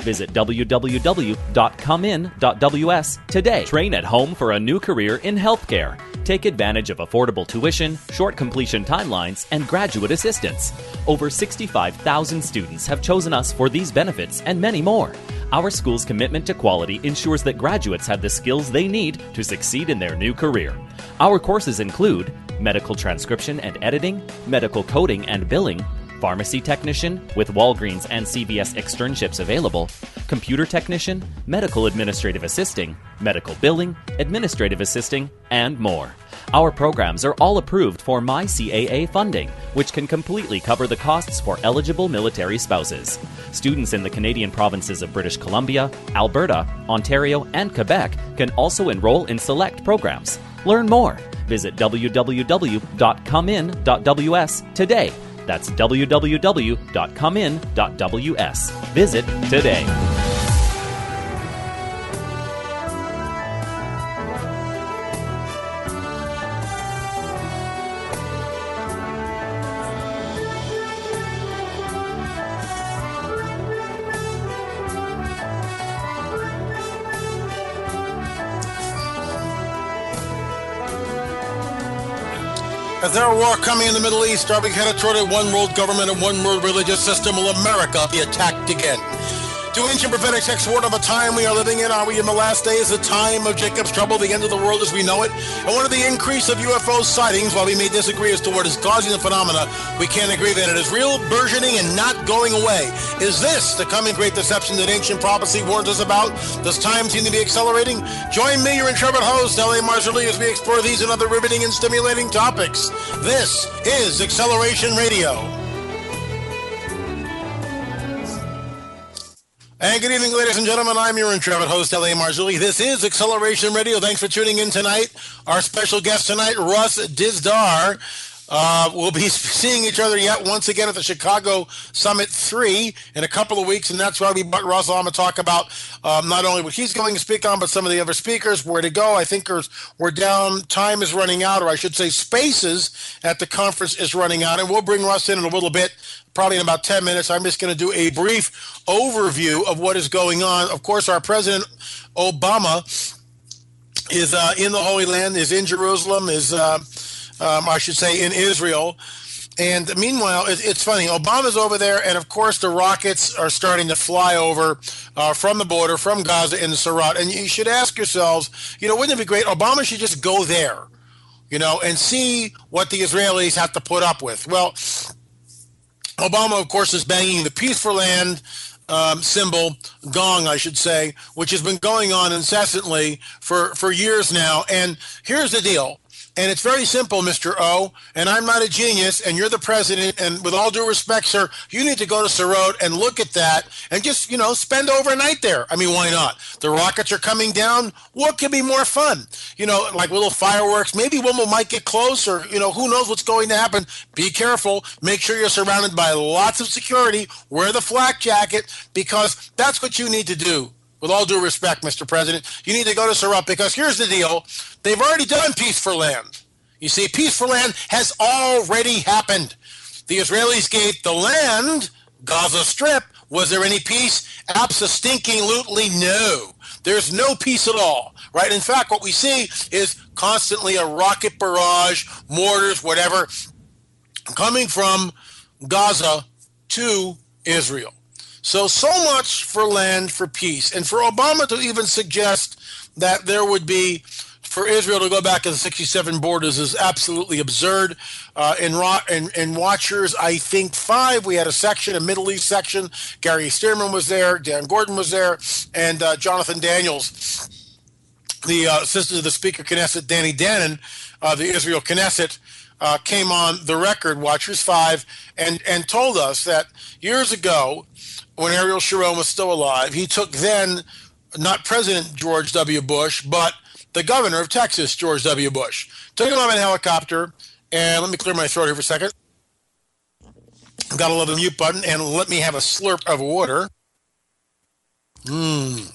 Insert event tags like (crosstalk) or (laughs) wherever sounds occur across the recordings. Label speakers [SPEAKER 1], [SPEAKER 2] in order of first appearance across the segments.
[SPEAKER 1] Visit www.comein.ws today. Train at home for a new career in healthcare. Take advantage of affordable tuition, short completion timelines, and graduate assistance. Over 65,000 students have chosen us for these benefits and many more. Our school's commitment to quality ensures that graduates have the skills they need to succeed in their new career. Our courses include medical transcription and editing, medical coding and billing, pharmacy technician with Walgreens and CVS externships available, computer technician, medical administrative assisting, medical billing, administrative assisting, and more. Our programs are all approved for MyCAA funding, which can completely cover the costs for eligible military spouses. Students in the Canadian provinces of British Columbia, Alberta, Ontario, and Quebec can also enroll in select programs. Learn more. Visit www.comein.ws today that's www.comein.ws. Visit today.
[SPEAKER 2] There war coming in the Middle East, are we headed toward a one world government and one world religious system? Will America be attacked again? To ancient prophetic text word of a time we are living in, are we in the last days, the time of Jacob's trouble, the end of the world as we know it? And one of the increase of UFO sightings, while we may disagree as to what is causing the phenomena, we can't agree that it is real, burgeoning, and not going away. Is this the coming great deception that ancient prophecy warns us about? Does time seem to be accelerating? Join me, your intrepid host, L.A. Marzulli, as we explore these and other riveting and stimulating topics. This is Acceleration Radio. And good evening, ladies and gentlemen. I'm your intrepid host, L.A. Marzulli. This is Acceleration Radio. Thanks for tuning in tonight. Our special guest tonight, Russ Dizdar. Uh, we'll be (laughs) seeing each other yet once again at the Chicago Summit 3 in a couple of weeks, and that's why we brought Russ on to talk about um, not only what he's going to speak on, but some of the other speakers, where to go. I think we're down, time is running out, or I should say spaces at the conference is running out, and we'll bring Russ in in a little bit probably in about 10 minutes. I'm just going to do a brief overview of what is going on. Of course, our President Obama is uh, in the Holy Land, is in Jerusalem, is, uh, um, I should say, in Israel. And meanwhile, it, it's funny. Obama's over there, and of course, the rockets are starting to fly over uh, from the border, from Gaza into Sderot. And you should ask yourselves, you know, wouldn't it be great? Obama should just go there, you know, and see what the Israelis have to put up with. Well, Obama, of course, is banging the Peace for Land um, symbol, gong, I should say, which has been going on incessantly for, for years now. And here's the deal and it's very simple, Mr. O. And I'm not a genius, and you're the president. And with all due respect, sir, you need to go to Sderot and look at that and just, you know, spend overnight there. I mean, why not? The rockets are coming down. What could be more fun? You know, like little fireworks. Maybe one might get closer. you know, who knows what's going to happen. Be careful. Make sure you're surrounded by lots of security. Wear the flak jacket because that's what you need to do with all due respect, Mr. President, you need to go to Sderot because here's the deal. They've already done Peace for Land. You see, Peace for Land has already happened. The Israelis gave the land, Gaza Strip. Was there any peace? Absolutely no. There's no peace at all, right? In fact, what we see is constantly a rocket barrage, mortars, whatever, coming from Gaza to Israel. So, so much for land for peace. And for Obama to even suggest that there would be for Israel to go back to the 67 borders is absolutely absurd. Uh, in, in, in Watchers, I think five, we had a section, a Middle East section. Gary Stearman was there, Dan Gordon was there, and uh, Jonathan Daniels, the uh, assistant of the Speaker Knesset, Danny Danon, uh, the Israel Knesset, uh, came on the record, Watchers 5, and, and told us that years ago, when Ariel Sharon was still alive. He took then not President George W. Bush, but the governor of Texas, George W. Bush. Took him on a helicopter, and let me clear my throat here for a second. Got a little mute button, and let me have a slurp of water. Mmm.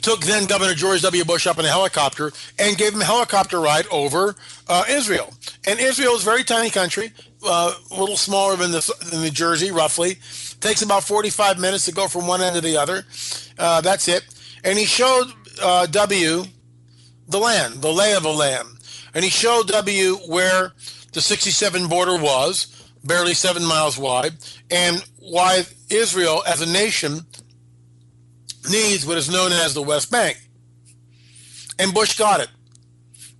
[SPEAKER 2] Took then Governor George W. Bush up in a helicopter and gave him a helicopter ride over uh, Israel. And Israel is a very tiny country, uh, a little smaller than the than New Jersey, roughly. Takes about 45 minutes to go from one end to the other. Uh, that's it. And he showed uh, W the land, the lay of the land, and he showed W where the 67 border was, barely seven miles wide, and why Israel as a nation needs what is known as the West Bank. And Bush got it.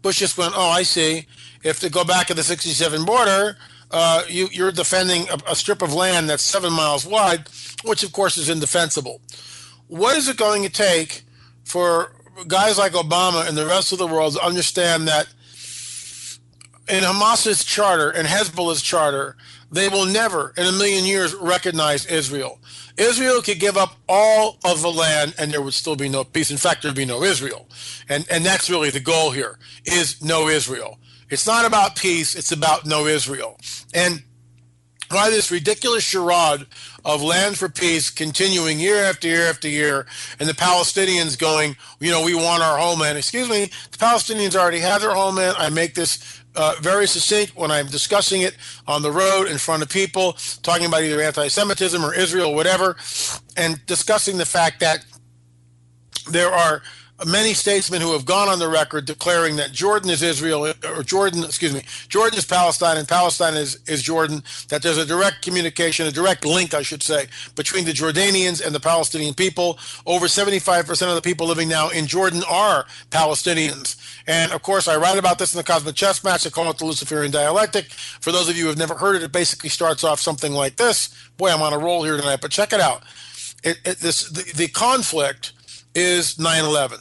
[SPEAKER 2] Bush just went, oh, I see. If to go back to the 67 border, uh, you, you're defending a, a strip of land that's seven miles wide, which of course is indefensible. What is it going to take for guys like Obama and the rest of the world to understand that in Hamas's charter and Hezbollah's charter, they will never in a million years recognize Israel. Israel could give up all of the land and there would still be no peace. In fact, there'd be no Israel. And and that's really the goal here is no Israel. It's not about peace, it's about no Israel. And why this ridiculous charade of land for peace continuing year after year after year, and the Palestinians going, you know, we want our homeland. Excuse me, the Palestinians already have their homeland. I make this uh, very succinct when I'm discussing it on the road in front of people, talking about either anti Semitism or Israel, or whatever, and discussing the fact that there are many statesmen who have gone on the record declaring that Jordan is Israel, or Jordan, excuse me, Jordan is Palestine and Palestine is, is Jordan, that there's a direct communication, a direct link, I should say, between the Jordanians and the Palestinian people. Over 75% of the people living now in Jordan are Palestinians. And of course, I write about this in the Cosmic Chess Match. I call it the Luciferian dialectic. For those of you who have never heard it, it basically starts off something like this. Boy, I'm on a roll here tonight, but check it out. It, it, this the, the conflict is 9 11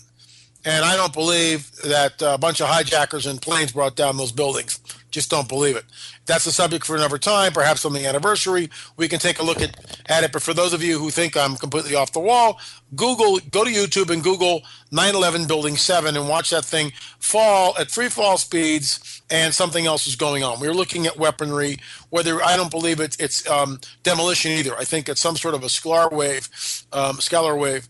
[SPEAKER 2] and I don't believe that a bunch of hijackers and planes brought down those buildings. Just don't believe it. That's a subject for another time, perhaps on the anniversary. We can take a look at, at it. But for those of you who think I'm completely off the wall, Google, go to YouTube and Google 9 11 Building 7 and watch that thing fall at free fall speeds and something else is going on. We're looking at weaponry, whether I don't believe it's, it's um, demolition either. I think it's some sort of a scalar wave, um, scalar wave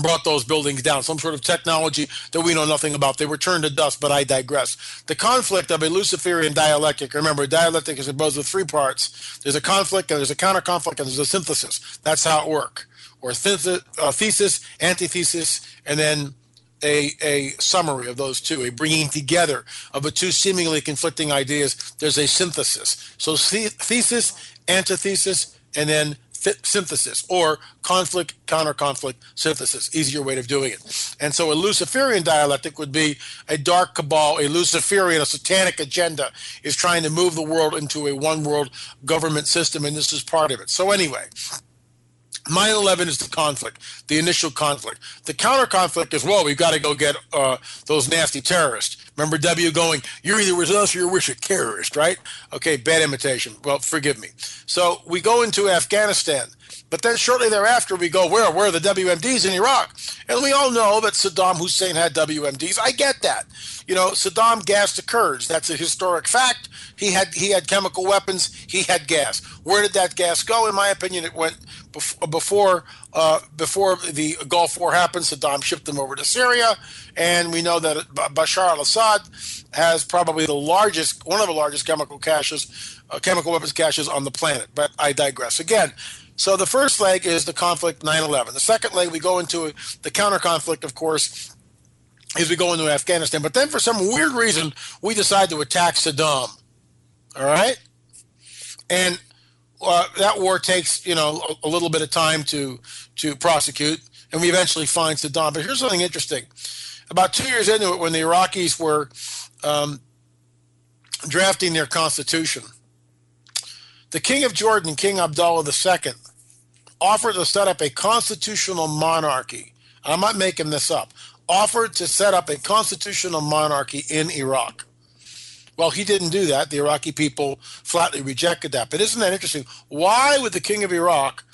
[SPEAKER 2] brought those buildings down, some sort of technology that we know nothing about. They were turned to dust, but I digress. The conflict of a Luciferian dialectic, remember, dialectic is composed of three parts. There's a conflict, and there's a counter conflict, and there's a synthesis. That's how it works. Or thesis, uh, thesis, antithesis, and then a, a summary of those two, a bringing together of the two seemingly conflicting ideas. There's a synthesis. So thesis, antithesis, and then synthesis or conflict counter conflict synthesis easier way of doing it and so a luciferian dialectic would be a dark cabal a luciferian a satanic agenda is trying to move the world into a one world government system and this is part of it so anyway 9 11 is the conflict, the initial conflict. The counter conflict is, well, we've got to go get uh, those nasty terrorists. Remember W going, you're either with us or you're with a terrorist, right? Okay, bad imitation. Well, forgive me. So we go into Afghanistan. But then shortly thereafter, we go, where? Where are the WMDs in Iraq? And we all know that Saddam Hussein had WMDs. I get that. You know, Saddam gassed the Kurds. That's a historic fact. He had he had chemical weapons. He had gas. Where did that gas go? In my opinion, it went before uh, before the Gulf War happened. Saddam shipped them over to Syria, and we know that Bashar al-Assad has probably the largest, one of the largest chemical caches, uh, chemical weapons caches on the planet. But I digress. Again, so the first leg is the conflict 9/11. The second leg we go into the counter conflict, of course, is we go into Afghanistan. But then for some weird reason, we decide to attack Saddam. All right, and uh, that war takes you know a, a, little bit of time to to prosecute, and we eventually find Saddam. But here's something interesting: about two years into it, when the Iraqis were um, drafting their constitution, the king of Jordan, King Abdullah II, offered to set up a constitutional monarchy. I'm not making this up. Offered to set up a constitutional monarchy in Iraq. Well, he didn't do that. The Iraqi people flatly rejected that. But isn't that interesting? Why would the king of Iraq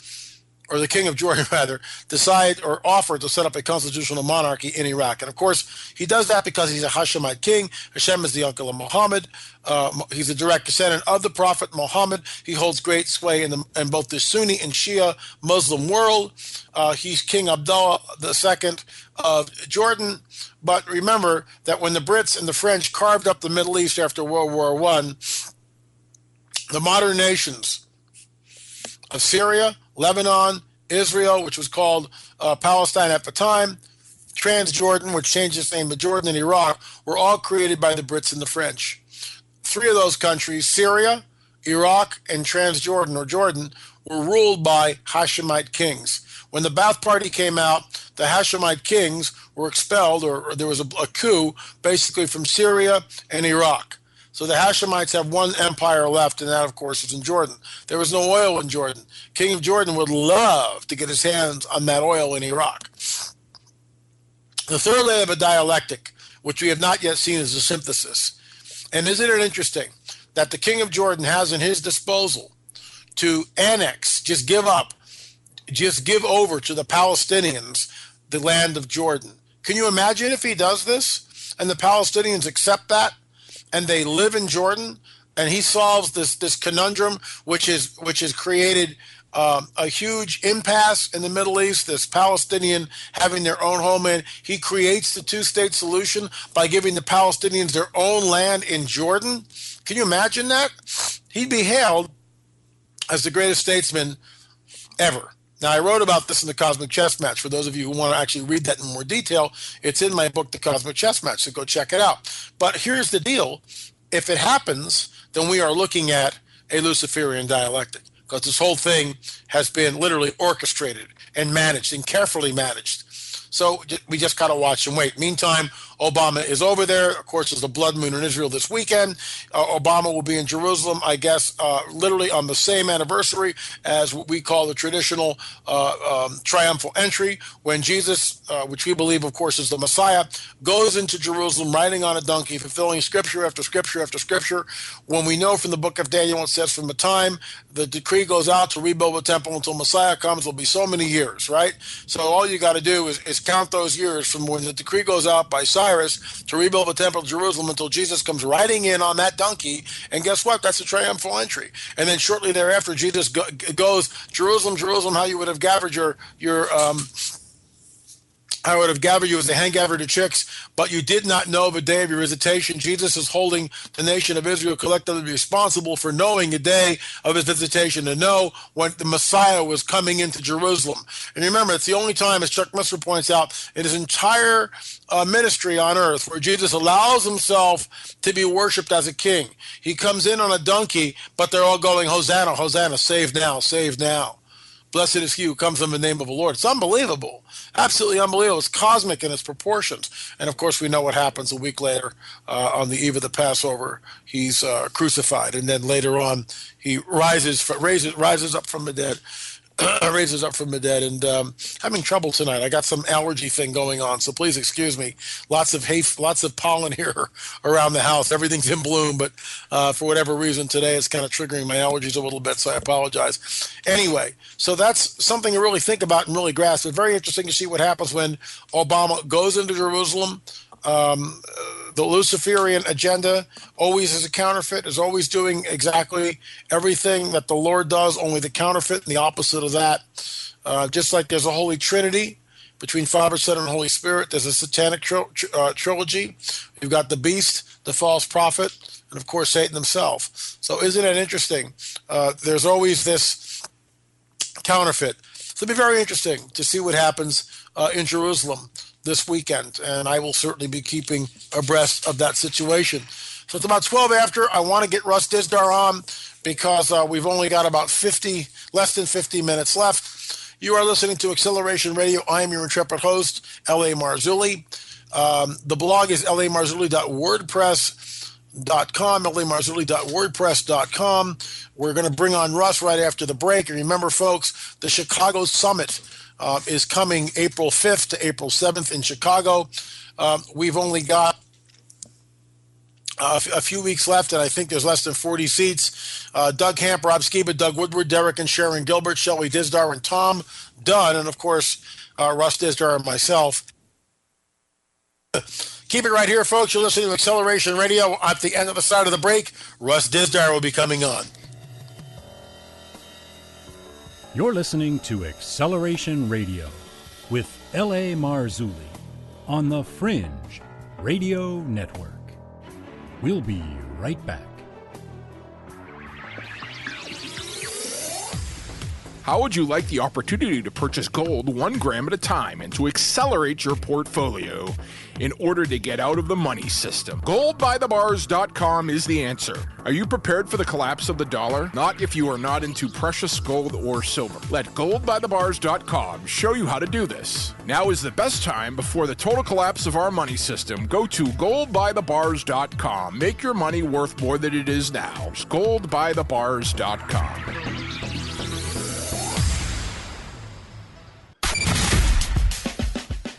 [SPEAKER 2] or the king of Jordan (laughs) rather, decide or offer to set up a constitutional monarchy in Iraq. And of course, he does that because he's a Hashemite king. Hashem is the uncle of Muhammad. Uh, he's a direct descendant of the Prophet Muhammad. He holds great sway in, the, in both the Sunni and Shia Muslim world. Uh, he's King Abdullah II of Jordan. But remember that when the Brits and the French carved up the Middle East after World War One, the modern nations of Syria, Lebanon, Israel, which was called uh, Palestine at the time, Transjordan, which changed its name to Jordan, and Iraq, were all created by the Brits and the French. Three of those countries, Syria, Iraq, and Transjordan or Jordan, were ruled by Hashemite kings. When the Ba'ath Party came out, the Hashemite kings were expelled, or, or there was a, a coup basically from Syria and Iraq. So the Hashemites have one empire left, and that, of course, is in Jordan. There was no oil in Jordan. King of Jordan would love to get his hands on that oil in Iraq. The third layer of a dialectic, which we have not yet seen, is a synthesis. And isn't it interesting that the king of Jordan has in his disposal to annex, just give up, just give over to the Palestinians the land of Jordan? Can you imagine if he does this and the Palestinians accept that and they live in Jordan and he solves this this conundrum which is which has created um, a huge impasse in the Middle East, this Palestinian having their own homeland. He creates the two state solution by giving the Palestinians their own land in Jordan. Can you imagine that? He'd be hailed as the greatest statesman ever. Now, I wrote about this in the Cosmic Chess Match. For those of you who want to actually read that in more detail, it's in my book, The Cosmic Chess Match, so go check it out. But here's the deal if it happens, then we are looking at a Luciferian dialectic because this whole thing has been literally orchestrated and managed and carefully managed. So we just got to watch and wait. Meantime, Obama is over there. Of course, there's a blood moon in Israel this weekend. Uh, Obama will be in Jerusalem, I guess, uh, literally on the same anniversary as what we call the traditional uh, um, triumphal entry, when Jesus, uh, which we believe, of course, is the Messiah, goes into Jerusalem riding on a donkey, fulfilling scripture after scripture after scripture. When we know from the book of Daniel, it says from the time the decree goes out to rebuild the temple until Messiah comes, will be so many years, right? So all you got to do is, is count those years from when the decree goes out by Cyrus to rebuild the temple of Jerusalem until Jesus comes riding in on that donkey. And guess what? That's a triumphal entry. And then shortly thereafter, Jesus go, goes, Jerusalem, Jerusalem, how you would have gathered your your um, I would have gathered you as a hen gathered to chicks, but you did not know the day of your visitation. Jesus is holding the nation of Israel collectively responsible for knowing the day of his visitation, to know when the Messiah was coming into Jerusalem. And remember, it's the only time, as Chuck Missler points out, in his entire uh, ministry on earth where Jesus allows himself to be worshiped as a king. He comes in on a donkey, but they're all going, Hosanna, Hosanna, save now, save now. Blessed is he who comes in the name of the Lord. It's unbelievable. Absolutely unbelievable. It's cosmic in its proportions. And of course, we know what happens a week later uh, on the eve of the Passover. He's uh, crucified. And then later on, he rises, raises, rises up from the dead. (clears throat) raises up from the dead and um, having trouble tonight. I got some allergy thing going on, so please excuse me. Lots of hay, lots of pollen (laughs) here around the house. Everything's in bloom, but uh, for whatever reason today it's kind of triggering my allergies a little bit, so I apologize. Anyway, so that's something to really think about and really grasp. It's very interesting to see what happens when Obama goes into Jerusalem. Um, the Luciferian agenda always is a counterfeit, is always doing exactly everything that the Lord does, only the counterfeit and the opposite of that. Uh, just like there's a Holy Trinity between Father, Son, and Holy Spirit, there's a satanic tri- uh, trilogy. You've got the beast, the false prophet, and of course, Satan himself. So, isn't it interesting? Uh, there's always this counterfeit. So, it'll be very interesting to see what happens uh, in Jerusalem this weekend, and I will certainly be keeping abreast of that situation. So it's about 12 after. I want to get Russ Dizdar on because uh, we've only got about 50, less than 50 minutes left. You are listening to Acceleration Radio. I am your intrepid host, L.A. Marzulli. Um, the blog is lamarzulli.wordpress.com, lamarzulli.wordpress.com. We're going to bring on Russ right after the break. And remember, folks, the Chicago Summit uh, is coming April 5th to April 7th in Chicago. Uh, we've only got uh, a few weeks left, and I think there's less than 40 seats. Uh, Doug Hamp, Rob Skiba, Doug Woodward, Derek and Sharon Gilbert, Shelley Dizdar, and Tom Dunn, and of course, uh, Russ Dizdar and myself. Keep it right here, folks. You're listening to Acceleration Radio. At the end of the side of the break, Russ Dizdar will be coming on.
[SPEAKER 3] You're listening to Acceleration Radio with L.A. Marzulli on the Fringe Radio Network. We'll be right back.
[SPEAKER 4] How would you like the opportunity to purchase gold one gram at a time and to accelerate your portfolio in order to get out of the money system? Goldbythebars.com is the answer. Are you prepared for the collapse of the dollar? Not if you are not into precious gold or silver. Let goldbythebars.com show you how to do this. Now is the best time before the total collapse of our money system. Go to goldbythebars.com. Make your money worth more than it is now. It's goldbythebars.com.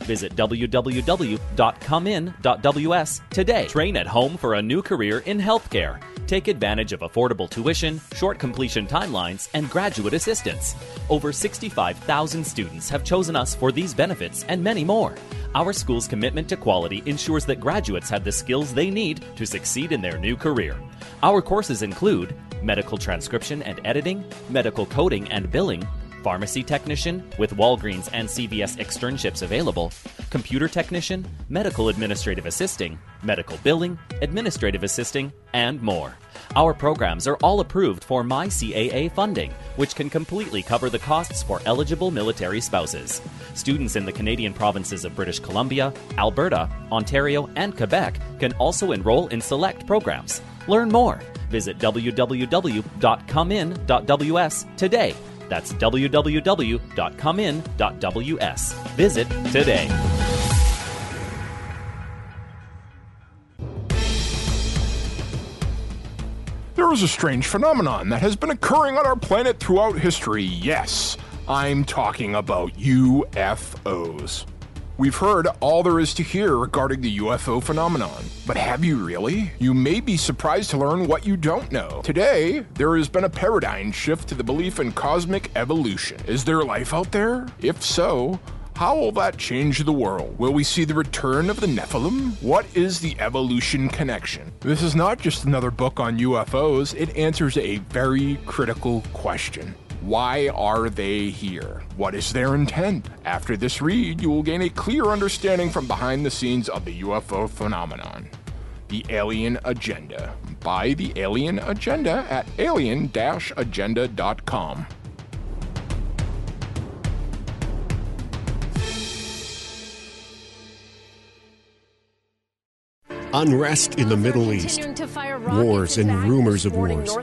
[SPEAKER 1] Visit www.comein.ws today. Train at home for a new career in healthcare. Take advantage of affordable tuition, short completion timelines, and graduate assistance. Over 65,000 students have chosen us for these benefits and many more. Our school's commitment to quality ensures that graduates have the skills they need to succeed in their new career. Our courses include medical transcription and editing, medical coding and billing, pharmacy technician with Walgreens and CVS externships available, computer technician, medical administrative assisting, medical billing, administrative assisting, and more. Our programs are all approved for MyCAA funding, which can completely cover the costs for eligible military spouses. Students in the Canadian provinces of British Columbia, Alberta, Ontario, and Quebec can also enroll in select programs. Learn more. Visit www.comein.ws today that's www.comein.ws. Visit today.
[SPEAKER 4] There is a strange phenomenon that has been occurring on our planet throughout history. Yes, I'm talking about UFOs. We've heard all there is to hear regarding the UFO phenomenon, but have you really? You may be surprised to learn what you don't know. Today, there has been a paradigm shift to the belief in cosmic evolution. Is there life out there? If so, how will that change the world? Will we see the return of the Nephilim? What is the evolution connection? This is not just another book on UFOs, it answers a very critical question. Why are they here? What is their intent? After this read, you will gain a clear understanding from behind the scenes of the UFO phenomenon. The Alien Agenda. Buy The Alien Agenda at alien
[SPEAKER 5] Unrest in the Middle East, wars and rumors of wars,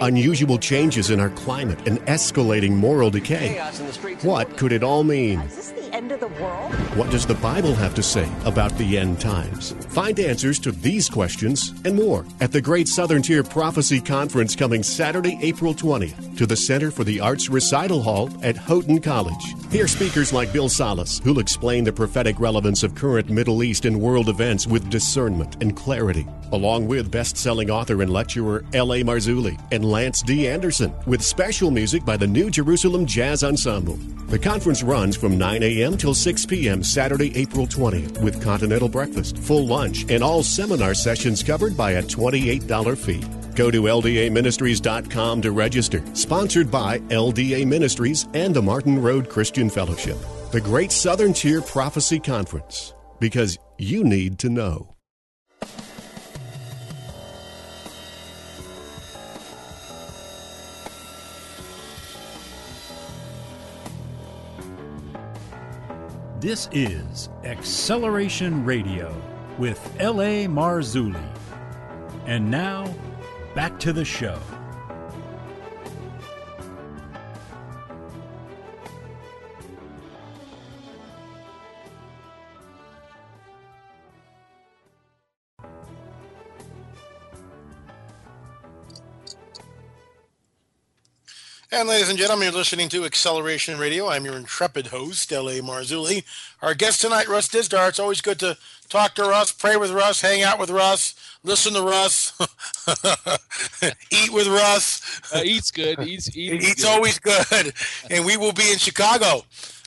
[SPEAKER 5] unusual changes in our climate, and escalating moral decay. What could it all mean?
[SPEAKER 6] end of the world?
[SPEAKER 5] What does the Bible have to say about the end times? Find answers to these questions and more at the Great Southern Tier Prophecy Conference coming Saturday, April 20th to the Center for the Arts Recital Hall at Houghton College. Hear speakers like Bill Salus, who'll explain the prophetic relevance of current Middle East and world events with discernment and clarity, along with best selling author and lecturer L.A. Marzulli and Lance D. Anderson, with special music by the New Jerusalem Jazz Ensemble. The conference runs from 9 a.m. till 6 p.m. Saturday, April 20th, with continental breakfast, full lunch, and all seminar sessions covered by a $28 fee. Go to LDAMinistries.com to register. Sponsored by LDA Ministries and the Martin Road Christian Fellowship. The Great Southern Tier Prophecy Conference. Because you need to know.
[SPEAKER 3] This is Acceleration Radio with L.A. Marzulli. And now, back to the show.
[SPEAKER 2] And ladies and gentlemen, you're listening to Acceleration Radio. I'm your intrepid host, L.A. Marzulli. Our guest tonight, Russ Dizdar. It's always good to talk to Russ, pray with Russ, hang out with Russ, listen to Russ, (laughs) eat with Russ.
[SPEAKER 7] Uh, eat's good. Eats, eat
[SPEAKER 2] eats
[SPEAKER 7] good.
[SPEAKER 2] always good. And we will be in Chicago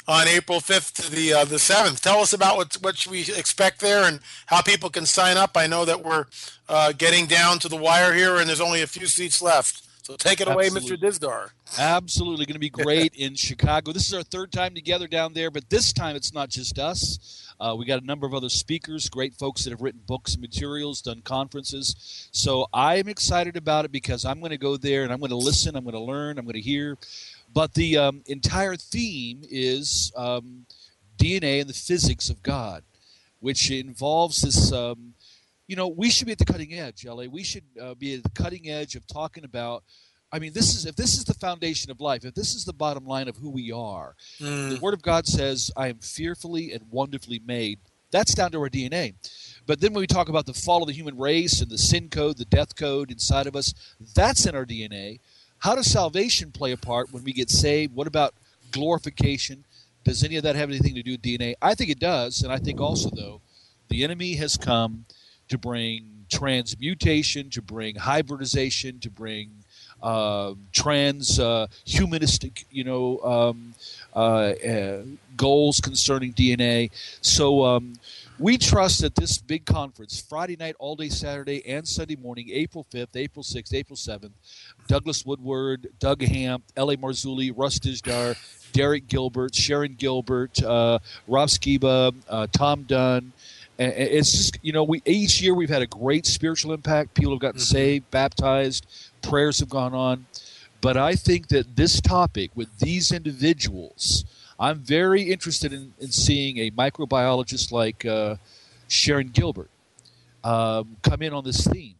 [SPEAKER 2] on April 5th to the uh, the 7th. Tell us about what what we expect there and how people can sign up. I know that we're uh, getting down to the wire here, and there's only a few seats left. So take it Absolutely. away, Mr. Dizdar.
[SPEAKER 6] Absolutely, going to be great (laughs) in Chicago. This is our third time together down there, but this time it's not just us. Uh, we got a number of other speakers, great folks that have written books and materials, done conferences. So I'm excited about it because I'm going to go there and I'm going to listen, I'm going to learn, I'm going to hear. But the um, entire theme is um, DNA and the physics of God, which involves this. Um, you know, we should be at the cutting edge, LA. We should uh, be at the cutting edge of talking about I mean, this is if this is the foundation of life, if this is the bottom line of who we are, mm. the Word of God says, "I am fearfully and wonderfully made." That's down to our DNA. But then when we talk about the fall of the human race and the sin code, the death code inside of us, that's in our DNA. How does salvation play a part when we get saved? What about glorification? Does any of that have anything to do with DNA? I think it does, and I think also though, the enemy has come to bring transmutation, to bring hybridization, to bring uh, trans uh, humanistic, you know, um, uh, uh goals concerning DNA. So um, we trust that this big conference, Friday night, all day Saturday, and Sunday morning, April 5th, April 6th, April 7th, Douglas Woodward, Doug Hamp, L.A. Marzulli, Russ Dizdar, Derek Gilbert, Sharon Gilbert, uh, Rob Skiba, uh, Tom Dunn, and it's just you know we each year we've had a great spiritual impact people have gotten mm-hmm. saved baptized prayers have gone on. But I think that this topic with these individuals, I'm very interested in, in seeing a microbiologist like uh, Sharon Gilbert um, come in on this theme.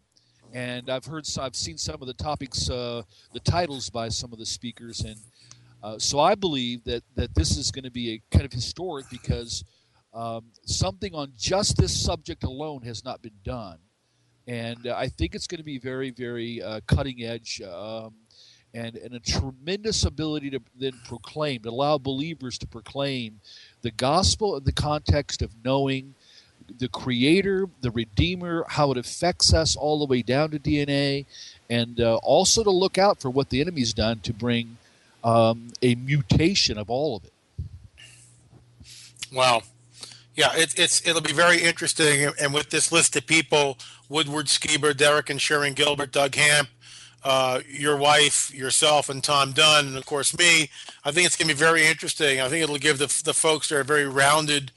[SPEAKER 6] And I've heard, I've seen some of the topics, uh, the titles by some of the speakers, and uh, so I believe that that this is going to be a kind of historic because um, something on just this subject alone has not been done and uh, I think it's going to be very, very uh, cutting edge. Um, and, and a tremendous ability to then proclaim, to allow believers to proclaim the gospel in the context of knowing the Creator, the Redeemer, how it affects us all the way down to DNA, and uh, also to look out for what the enemy's done to bring um, a mutation of all of it.
[SPEAKER 2] Wow. Yeah, it, it's it'll be very interesting, and with this list of people Woodward Skiba, Derek and Sharon Gilbert, Doug Hamp, uh, your wife, yourself, and Tom Dunn, and of course me. I think it's going to be very interesting. I think it'll give the, the folks there a very rounded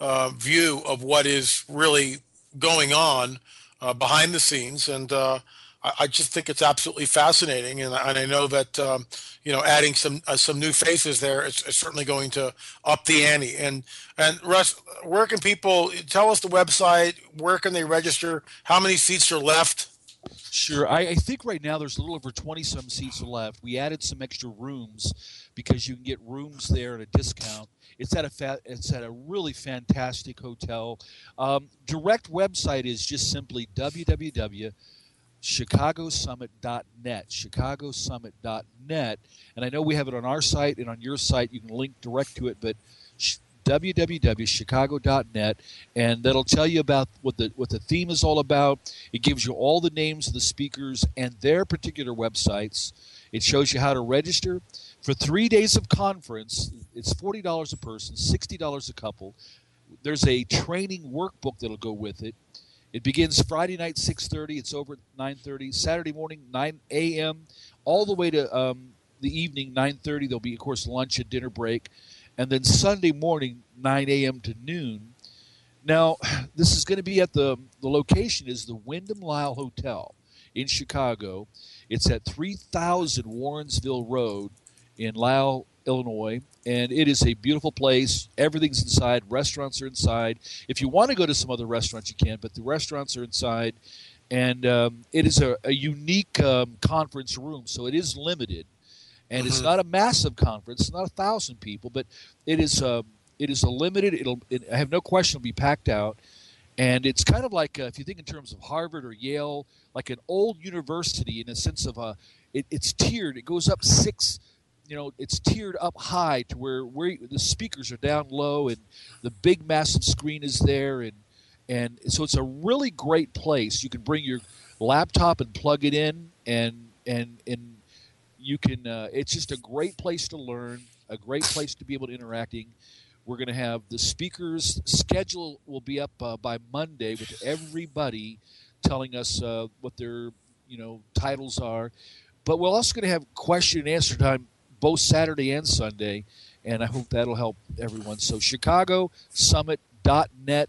[SPEAKER 2] uh, view of what is really going on uh, behind the scenes. And uh, I, just think it's absolutely fascinating. And, and I know that, um, you know, adding some uh, some new faces there is, is, certainly going to up the ante. And, and Russ, where can people tell us the website? Where can they register? How many seats are left?
[SPEAKER 6] Sure. I, I, think right now there's a little over 20 some seats left. We added some extra rooms because you can get rooms there at a discount. It's at a fa- it's at a really fantastic hotel. Um, direct website is just simply www.chicagosummit.net. Chicagosummit.net. Chicagosummit.net. And I know we have it on our site and on your site. You can link direct to it, but www.chicago.net, and that'll tell you about what the what the theme is all about. It gives you all the names of the speakers and their particular websites. It shows you how to register for three days of conference. It's forty dollars a person, sixty dollars a couple. There's a training workbook that'll go with it. It begins Friday night six thirty. It's over at nine thirty. Saturday morning nine a.m. all the way to um, the evening nine thirty. There'll be of course lunch and dinner break and then Sunday morning, 9 a.m. to noon. Now, (sighs) this is going to be at the the location is the Wyndham Lisle Hotel in Chicago. It's at 3000 Warrensville Road in Lisle, Illinois, and it is a beautiful place. Everything's inside. Restaurants are inside. If you want to go to some other restaurants, you can, but the restaurants are inside. And um, it is a, a unique um, conference room, so it is limited and mm-hmm. it's not a massive conference. It's not a thousand people, but it is a um, it is a limited. It'll it, I have no question it'll be packed out, and it's kind of like uh, if you think in terms of Harvard or Yale, like an old university in a sense of a uh, it, it's tiered. It goes up six. You know, it's tiered up high to where where the speakers are down low, and the big massive screen is there, and and so it's a really great place. You can bring your laptop and plug it in, and and and you can. Uh, it's just a great place to learn, a great place to be able to interacting. We're going to have the speakers schedule will be up uh, by Monday with everybody telling us uh, what their you know titles are. but we're also going to have question and answer time both Saturday and Sunday, and I hope that'll help everyone. So, ChicagoSummit.net.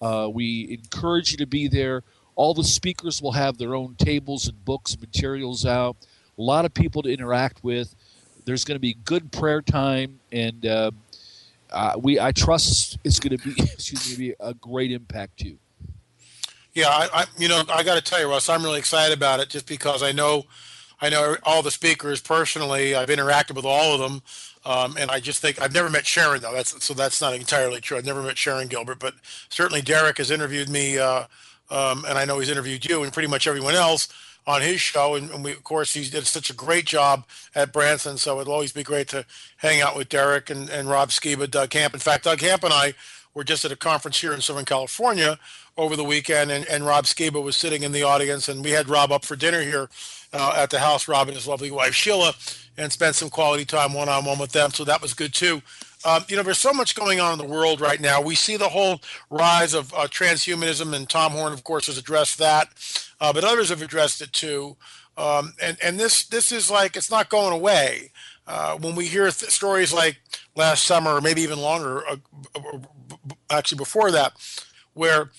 [SPEAKER 6] Uh, we encourage you to be there. All the speakers will have their own tables and books and materials out. A lot of people to interact with. There's going to be good prayer time, and uh, uh, we I trust it's going to be (laughs) excuse me be a great impact too.
[SPEAKER 2] Yeah, I, I you know I got to tell you, Russ, I'm really excited about it just because I know I know all the speakers personally. I've interacted with all of them, um, and I just think I've never met Sharon though. That's so that's not entirely true. I've never met Sharon Gilbert, but certainly Derek has interviewed me, uh, um, and I know he's interviewed you and pretty much everyone else on his show. And, and we, of course, he did such a great job at Branson. So it'll always be great to hang out with Derek and, and Rob Skiba, Doug Hamp. In fact, Doug Hamp and I were just at a conference here in Southern California over the weekend, and, and Rob Skiba was sitting in the audience, and we had Rob up for dinner here uh, at the house, Rob and his lovely wife Sheila, and spent some quality time one on one with them. So that was good too. Um, you know, there's so much going on in the world right now. We see the whole rise of uh, transhumanism, and Tom Horn, of course, has addressed that, uh, but others have addressed it too. Um, and and this this is like it's not going away. Uh, when we hear th- stories like last summer, or maybe even longer, uh, actually before that, where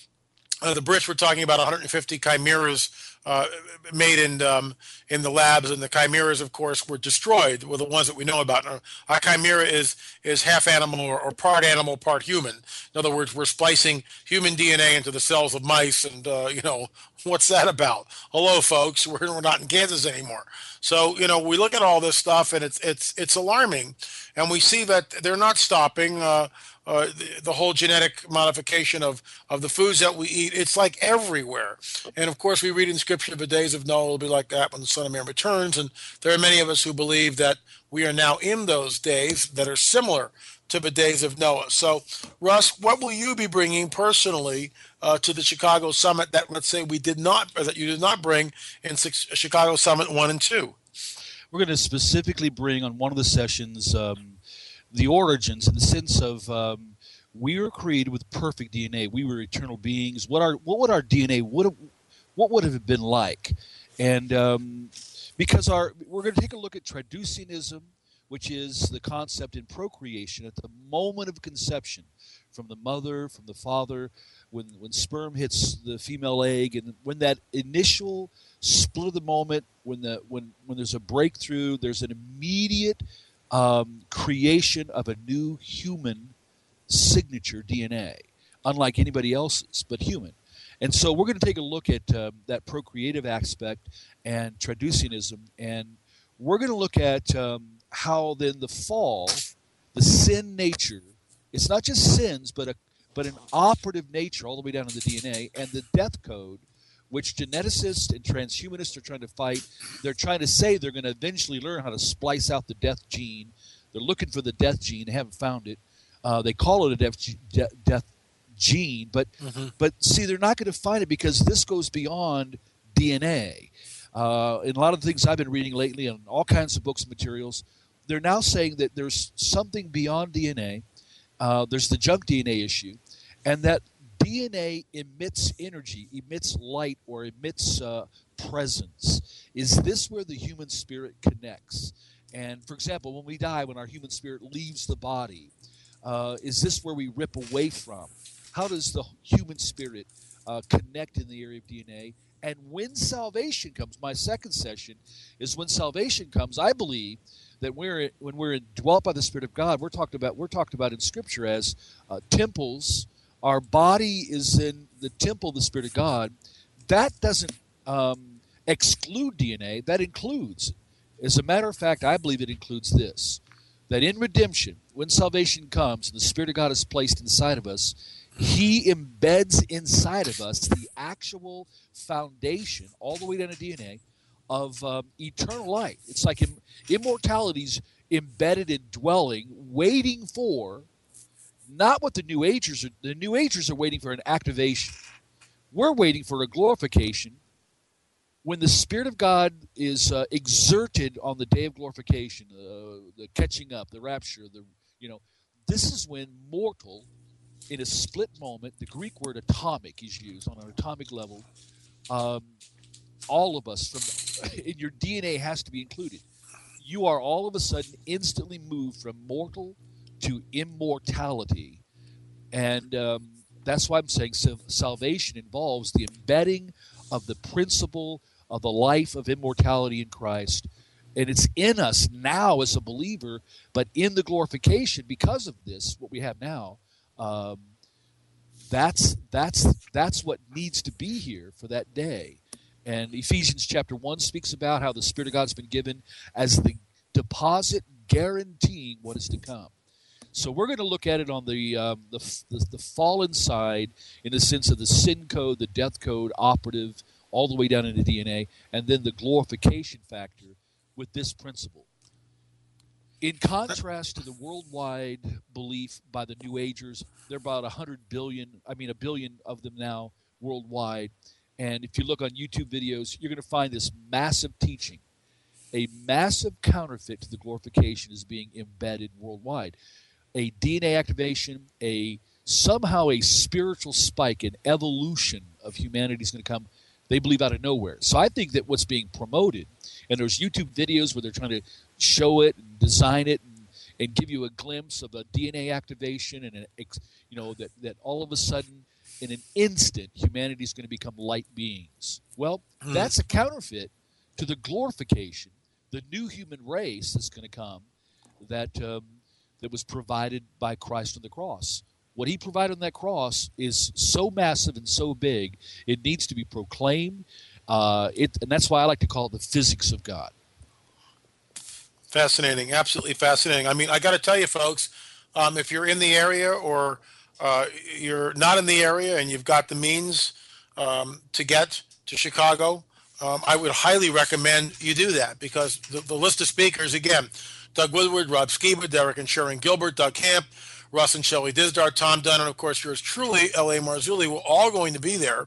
[SPEAKER 2] uh, the Brits were talking about 150 chimeras uh, made in um, in the labs, and the chimeras, of course, were destroyed. Were the ones that we know about. Now, a chimera is is half animal or, or, part animal, part human. In other words, we're splicing human DNA into the cells of mice, and uh, you know (laughs) what's that about? Hello, folks. We're, we're not in Kansas anymore. So you know we look at all this stuff, and it's it's it's alarming, and we see that they're not stopping. Uh, uh, the, the, whole genetic modification of, of the foods that we eat. It's like everywhere. And of course, we read in Scripture the days of Noah will be like that when the Son Man returns. And there are many of us who believe that we are now in those days that are similar to the days of Noah. So, Russ, what will you be bringing personally uh, to the Chicago Summit that, let's say, we did not, or that you did not bring in six, Chicago Summit 1 and 2?
[SPEAKER 6] We're going to specifically bring on one of the sessions. Um, the origins in the sense of um, we were created with perfect DNA. We were eternal beings. What our what would our DNA would what would have been like? And um, because our we're going to take a look at traducianism, which is the concept in procreation at the moment of conception, from the mother, from the father, when when sperm hits the female egg, and when that initial split of the moment, when the when when there's a breakthrough, there's an immediate um, creation of a new human signature DNA, unlike anybody else's, but human. And so we're going to take a look at um, that procreative aspect and traducianism, and we're going to look at um, how then the fall, the sin nature, it's not just sins, but a but an operative nature all the way down to the DNA, and the death code which geneticists and transhumanists are trying to fight. They're trying to say they're going to eventually learn how to splice out the death gene. They're looking for the death gene. They haven't found it. Uh, they call it a death, de- death gene, but mm-hmm. but see, they're not going to find it because this goes beyond DNA. Uh, in a lot of the things I've been reading lately, and all kinds of books and materials, they're now saying that there's something beyond DNA. Uh, there's the junk DNA issue, and that DNA emits energy, emits light, or emits uh, presence. Is this where the human spirit connects? And for example, when we die, when our human spirit leaves the body, uh, is this where we rip away from? How does the human spirit uh, connect in the area of DNA? And when salvation comes, my second session is when salvation comes. I believe that we're when we're indwelt by the Spirit of God, we're talked about we're talked about in Scripture as uh, temples our body is in the temple of the Spirit of God, that doesn't um, exclude DNA. That includes. As a matter of fact, I believe it includes this that in redemption, when salvation comes and the Spirit of God is placed inside of us, He embeds inside of us the actual foundation, all the way down to DNA, of um, eternal life. It's like Im- immortality's embedded in dwelling, waiting for not what the New Agers are. The New Agers are waiting for an activation. We're waiting for a glorification. When the Spirit of God is uh, exerted on the day of glorification, uh, the catching up, the rapture, the you know, this is when mortal, in a split moment, the Greek word atomic is used on an atomic level. Um, all of us from (laughs) in your DNA has to be included. You are all of a sudden instantly moved from mortal to immortality, and um, that's why I'm saying salvation involves the embedding of the principle of the life of immortality in Christ. And it's in us now as a believer, but in the glorification because of this, what we have now, um, that's that's that's what needs to be here for that day. And Ephesians chapter one speaks about how the Spirit of God's been given as the deposit guaranteeing what is to come. So we're going to look at it on the, um, the, the, the fallen side in the sense of the sin code, the death code, operative, all the way down into DNA, and then the glorification factor with this principle. In contrast to the (laughs) worldwide belief by the New Agers, there are about 100 billion, I mean, a billion of them now worldwide. And if you look on YouTube videos, you're going to find this massive teaching. A massive counterfeit to the glorification is being embedded worldwide a DNA activation, a somehow a spiritual spike in evolution of humanity is going to come. They believe out of nowhere. So I think that what's being promoted, and there's YouTube videos where they're trying to show it and design it and, and give you a glimpse of a DNA activation and an, you know that that all of a sudden in an instant humanity is going to become light beings. Well, hmm. that's a counterfeit to the glorification, the new human race that's going to come. That um, that was provided by Christ on the cross. What he provided on that cross is so massive and so big, it needs to be proclaimed. Uh, it, and that's why I like to call it the physics of God.
[SPEAKER 2] Fascinating, absolutely fascinating. I mean, I got to tell you, folks, um, if you're in the area or uh, you're not in the area and you've got the means um, to get to Chicago, um, I would highly recommend you do that because the, the list of speakers, again, Doug Woodward, Rob Skiba, Derek and Sharon Gilbert, Doug Hamp, Russ and Shelley Dizdar, Tom Dunn, and of course yours truly, L.A. Marzulli. We're all going to be there.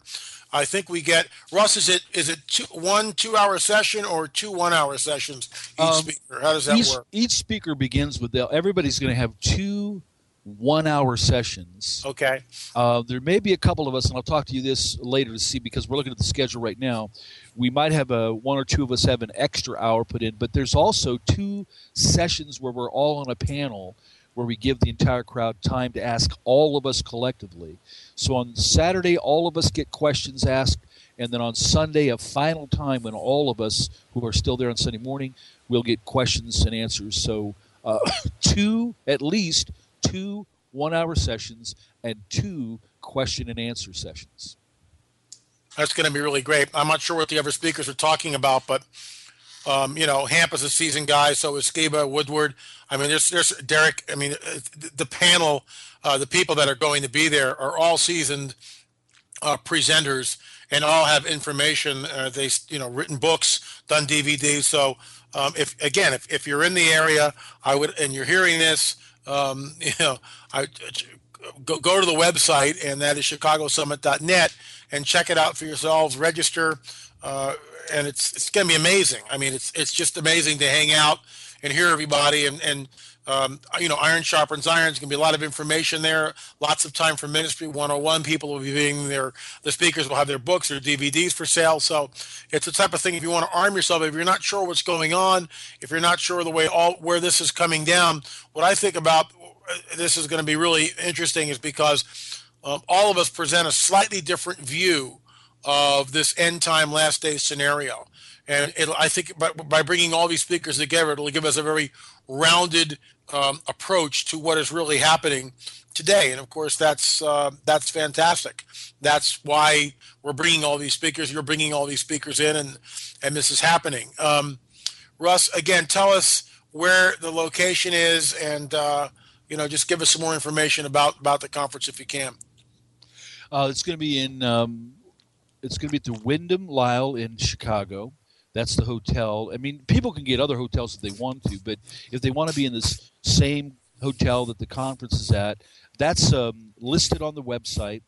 [SPEAKER 2] I think we get Russ. Is it is it two, one two hour session or two one hour sessions each um, speaker? How does that
[SPEAKER 6] each,
[SPEAKER 2] work?
[SPEAKER 6] Each speaker begins with the, everybody's going to have two one hour sessions.
[SPEAKER 2] Okay.
[SPEAKER 6] Uh, there may be a couple of us, and I'll talk to you this later to see because we're looking at the schedule right now. We might have a one or two of us have an extra hour put in, but there's also two sessions where we're all on a panel where we give the entire crowd time to ask all of us collectively. So on Saturday, all of us get questions asked, and then on Sunday, a final time when all of us who are still there on Sunday morning will get questions and answers. So uh, (coughs) two at least two one hour sessions and two question and answer sessions.
[SPEAKER 2] That's going to be really great. I'm not sure what the other speakers are talking about, but um, you know, Hamp is a seasoned guy, so is Skiba, Woodward. I mean, there's there's Derek. I mean, uh, the panel, uh, the people that are going to be there are all seasoned uh, presenters and all have information. Uh, they you know written books, done DVDs. So um, if again, if, if you're in the area, I would and you're hearing this, um, (laughs) you know, I go, go to the website, and that is chicagosummit.net, and check it out for yourselves. Register, uh, and it's it's going to be amazing. I mean, it's it's just amazing to hang out and hear everybody, and and um, you know, iron sharpens iron. Going to be a lot of information there. Lots of time for ministry 101. People will be being there. The speakers will have their books or DVDs for sale. So it's the type of thing. If you want to arm yourself, if you're not sure what's going on, if you're not sure the way all where this is coming down, what I think about uh, this is going to be really interesting is because um, all of us present a slightly different view of this end time last day scenario. And I think by, by bringing all these speakers together, it'll give us a very rounded um, approach to what is really happening today. And of course, that's uh, that's fantastic. That's why we're bringing all these speakers. You're bringing all these speakers in, and and this is happening. Um, Russ, again, tell us where the location is, and uh, you know, just give us some more information about about the conference if you can.
[SPEAKER 6] Uh, it's going to be in. Um, it's going to be at the Wyndham Lisle in Chicago. That's the hotel. I mean, people can get other hotels if they want to, but if they want to be in this same hotel that the conference is at, that's um, listed on the website,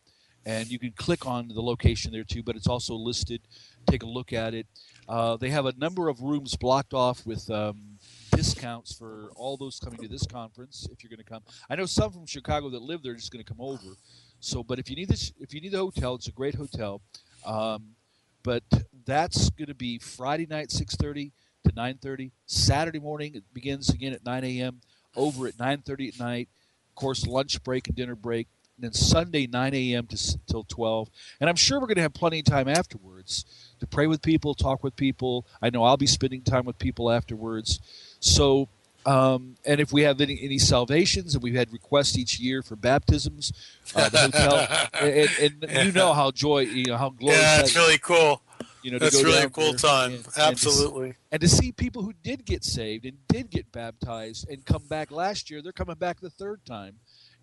[SPEAKER 6] and you can click on the location there too. But it's also listed. Take a look at it. Uh, they have a number of rooms blocked off with um, discounts for all those coming to this conference. If you're going to come, I know some from Chicago that live there are just going to come over. So, but if you need this, if you need the hotel, it's a great hotel. Um, but that's going to be Friday night, 6:30 to 9:30. Saturday morning, it begins again at 9 a.m. Over at 9:30 at night. Of course, lunch break and dinner break. And then Sunday, 9 a.m. to till 12. And I'm sure we're going to have plenty of time afterwards to pray with people, talk with people. I know I'll be spending time with people afterwards. So um, and if we have any, any salvations, and we've had requests each year for baptisms, uh, the hotel, (laughs) and, and yeah. you know how joy, you know how glorious.
[SPEAKER 2] Yeah, it's really cool.
[SPEAKER 6] You know,
[SPEAKER 2] that's really a cool time. And, Absolutely.
[SPEAKER 6] And to, and to, see people who did get saved and did get baptized and come back last year, they're coming back the third time,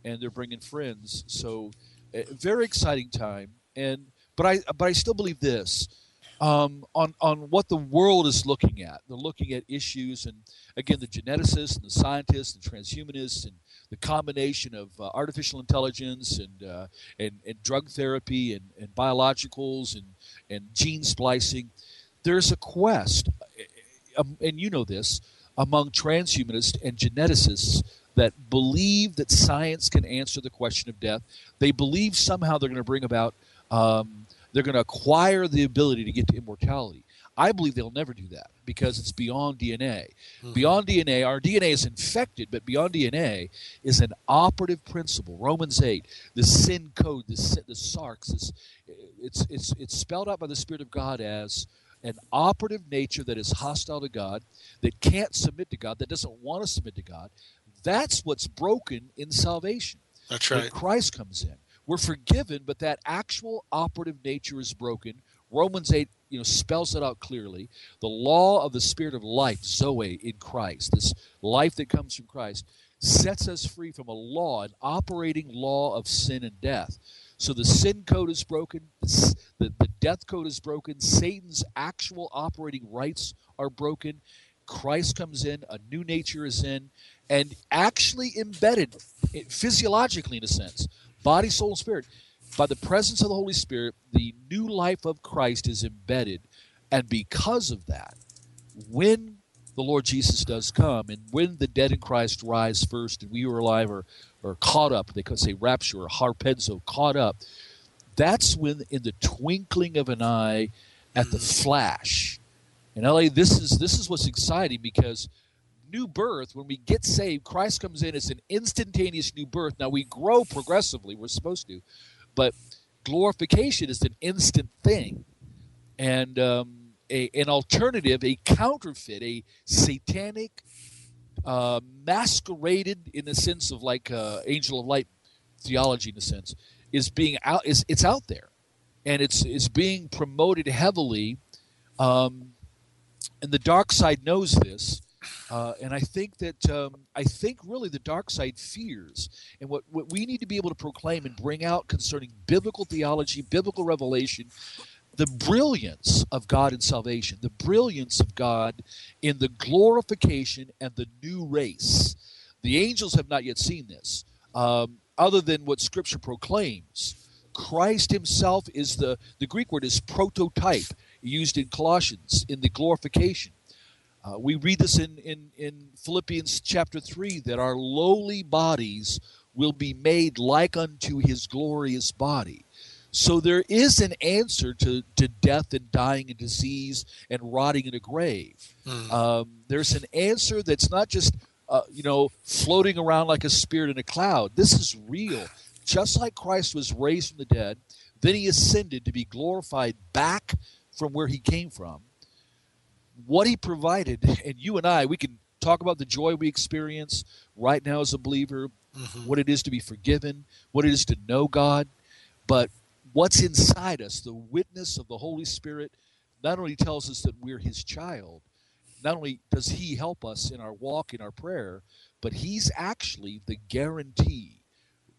[SPEAKER 6] and they're bringing friends. So, uh, very exciting time. And but I but I still believe this um, on on what the world is looking at. They're looking at issues, and again, the geneticists and the scientists and transhumanists and the combination of uh, artificial intelligence and, uh, and and drug therapy and, and biologicals and and gene splicing. There's a quest, um, and you know this, among transhumanists and geneticists that believe that science can answer the question of death. They believe somehow they're going to bring about um, they're going to acquire the ability to get to immortality. I believe they'll never do that because it's beyond DNA. Mm-hmm. Beyond DNA, our DNA is infected, but beyond DNA is an operative principle. Romans 8, the sin code, the, the sarx, it's, it's, it's, it's spelled out by the Spirit of God as an operative nature that is hostile to God, that can't submit to God, that doesn't want to submit to God. That's what's broken in salvation.
[SPEAKER 2] That's right.
[SPEAKER 6] When Christ comes in. We're forgiven, but that actual operative nature is broken. Romans 8 you know spells it out clearly. The law of the spirit of life, Zoe in Christ, this life that comes from Christ, sets us free from a law, an operating law of sin and death. So the sin code is broken, the, the death code is broken, Satan's actual operating rights are broken. Christ comes in, a new nature is in, and actually embedded eh, physiologically, in a sense, body, soul, and spirit. By the presence of the Holy Spirit, the new life of Christ is embedded. And because of that, when the Lord Jesus does come, and when the dead in Christ rise first, and we who are alive are, are caught up, they could say rapture or harpazo, caught up, that's when, in the twinkling of an eye, at the mm. flash, in LA, this is this is what's exciting because new birth, when we get saved, Christ comes in, it's an instantaneous new birth. Now we grow progressively, we're supposed to, but glorification is an instant thing. And um, a, an alternative, a counterfeit, a satanic, uh, masqueraded in the sense of like uh, angel of light theology, in a sense, is being out. Is it's out there, and it's it's being promoted heavily. Um, and the dark side knows this, uh, and I think that um, I think really the dark side fears, and what, what we need to be able to proclaim and bring out concerning biblical theology, biblical revelation, the brilliance of God in salvation, the brilliance of God in the glorification and the new race. The angels have not yet seen this, um, other than what Scripture proclaims. Christ Himself is the the Greek word is prototype used in Colossians in the glorification. Uh, we read this in, in, in Philippians chapter 3 that our lowly bodies will be made like unto his glorious body. So there is an answer to, to death and dying and disease and rotting in a grave. Mm. Um, there's an answer that's not just, uh, you know, floating around like a spirit in a cloud. This is real. Just like Christ was raised from the dead, then he ascended to be glorified back from where he came from what he provided, and you and I, we can talk about the joy we experience right now as a believer, mm-hmm. what it is to be forgiven, what it is to know God, but what's inside us, the witness of the Holy Spirit, not only tells us that we're his child, not only does he help us in our walk, in our prayer, but he's actually the guarantee.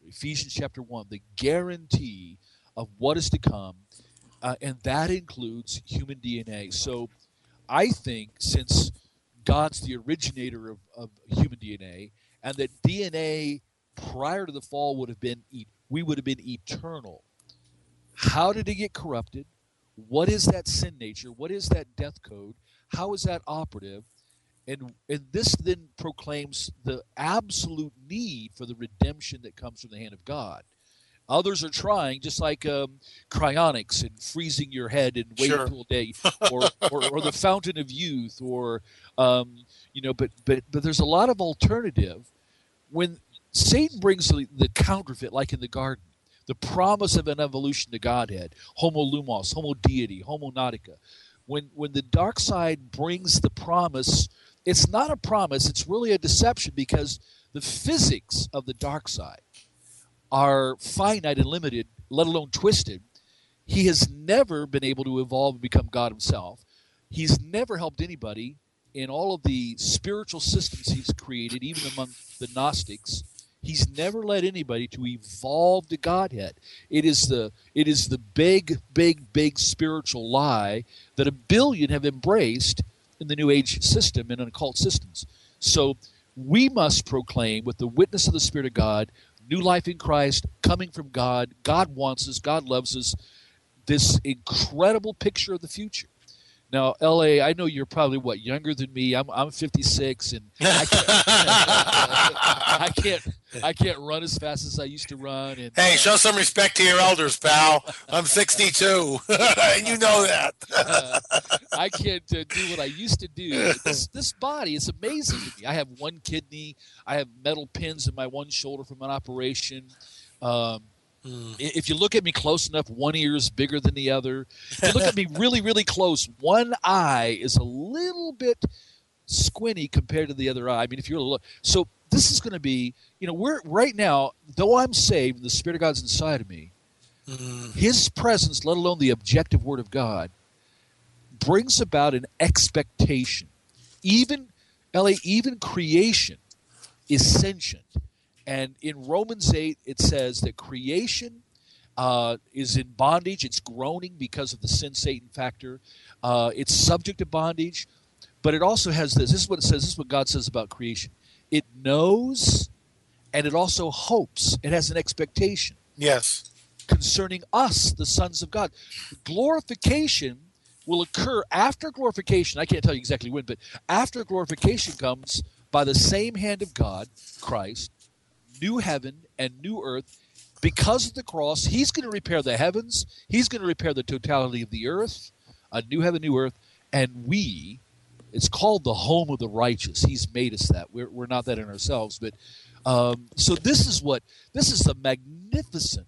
[SPEAKER 6] Ephesians chapter 1, the guarantee of what is to come, uh, and that includes human DNA. So I think since God's the originator of, of human DNA, and that DNA prior to the fall would have been we would have been eternal. How did it get corrupted? What is that sin nature? What is that death code? How is that operative? And and this then proclaims the absolute need for the redemption that comes from the hand of God. Others are trying, just like um, cryonics and freezing your head and waiting
[SPEAKER 2] Sure.
[SPEAKER 6] until day, (laughs) or, or, or the fountain of youth, or um, you know. But but but there's a lot of alternative. When Satan brings the, the counterfeit, like in the garden, the promise of an evolution to Godhead, Homo Lumos, Homo Deity, Homo Nautica. When when the dark side brings the promise, it's not a promise; it's really a deception because the physics of the dark side are finite and limited, let alone twisted. He has never been able to evolve and become God himself. He's never helped anybody in all of the spiritual systems he's created, even among the Gnostics. He's never led anybody to evolve to Godhead. It is the it is the big, big, big spiritual lie that a billion have embraced in the New Age system and in occult systems. So we must proclaim with the witness of the Spirit of God, new life in Christ, coming from God. God wants us, God loves us. This incredible picture of the future. Now, LA, I know you're probably what younger than me. I'm I'm 56, and I can't, I can't I can't run as fast as I used to run. And
[SPEAKER 2] Hey, show some respect to your elders, pal. I'm 62, (laughs) and you know that.
[SPEAKER 6] uh, I can't uh, do what I used to do. This this body is amazing to me. I have one kidney. I have metal pins in my one shoulder from an operation. Um,
[SPEAKER 2] Hmm.
[SPEAKER 6] If you look at me close enough, one ear is bigger than the other. If you look at me (laughs) really, really close, one eye is a little bit squinty compared to the other eye. I mean, if you're look, so this is going to be, you know, we're right now. Though I'm saved, and the Spirit of God's inside of me. His presence, let alone the objective Word of God, brings about an expectation. Even, La, even creation is sentient. And in Romans 8, it says that creation uh, is in bondage. It's groaning because of the sin Satan factor. Uh, it's subject to bondage. But it also has this. This is what it says. This is what God says about creation. It knows and it also hopes. It has an expectation
[SPEAKER 2] Yes.
[SPEAKER 6] concerning us, the sons of God. Glorification will occur after glorification. I can't tell you exactly when, but after glorification comes by the same hand of God, Christ, new heaven and new earth. Because of the cross, He's going to repair the heavens, He's going to repair the totality of the earth, a new heaven, new earth, and we. It's called the home of the righteous. He's made us that. We're, we're not that in ourselves, but um, so this is what this is a magnificent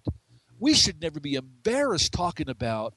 [SPEAKER 6] we should never be embarrassed talking about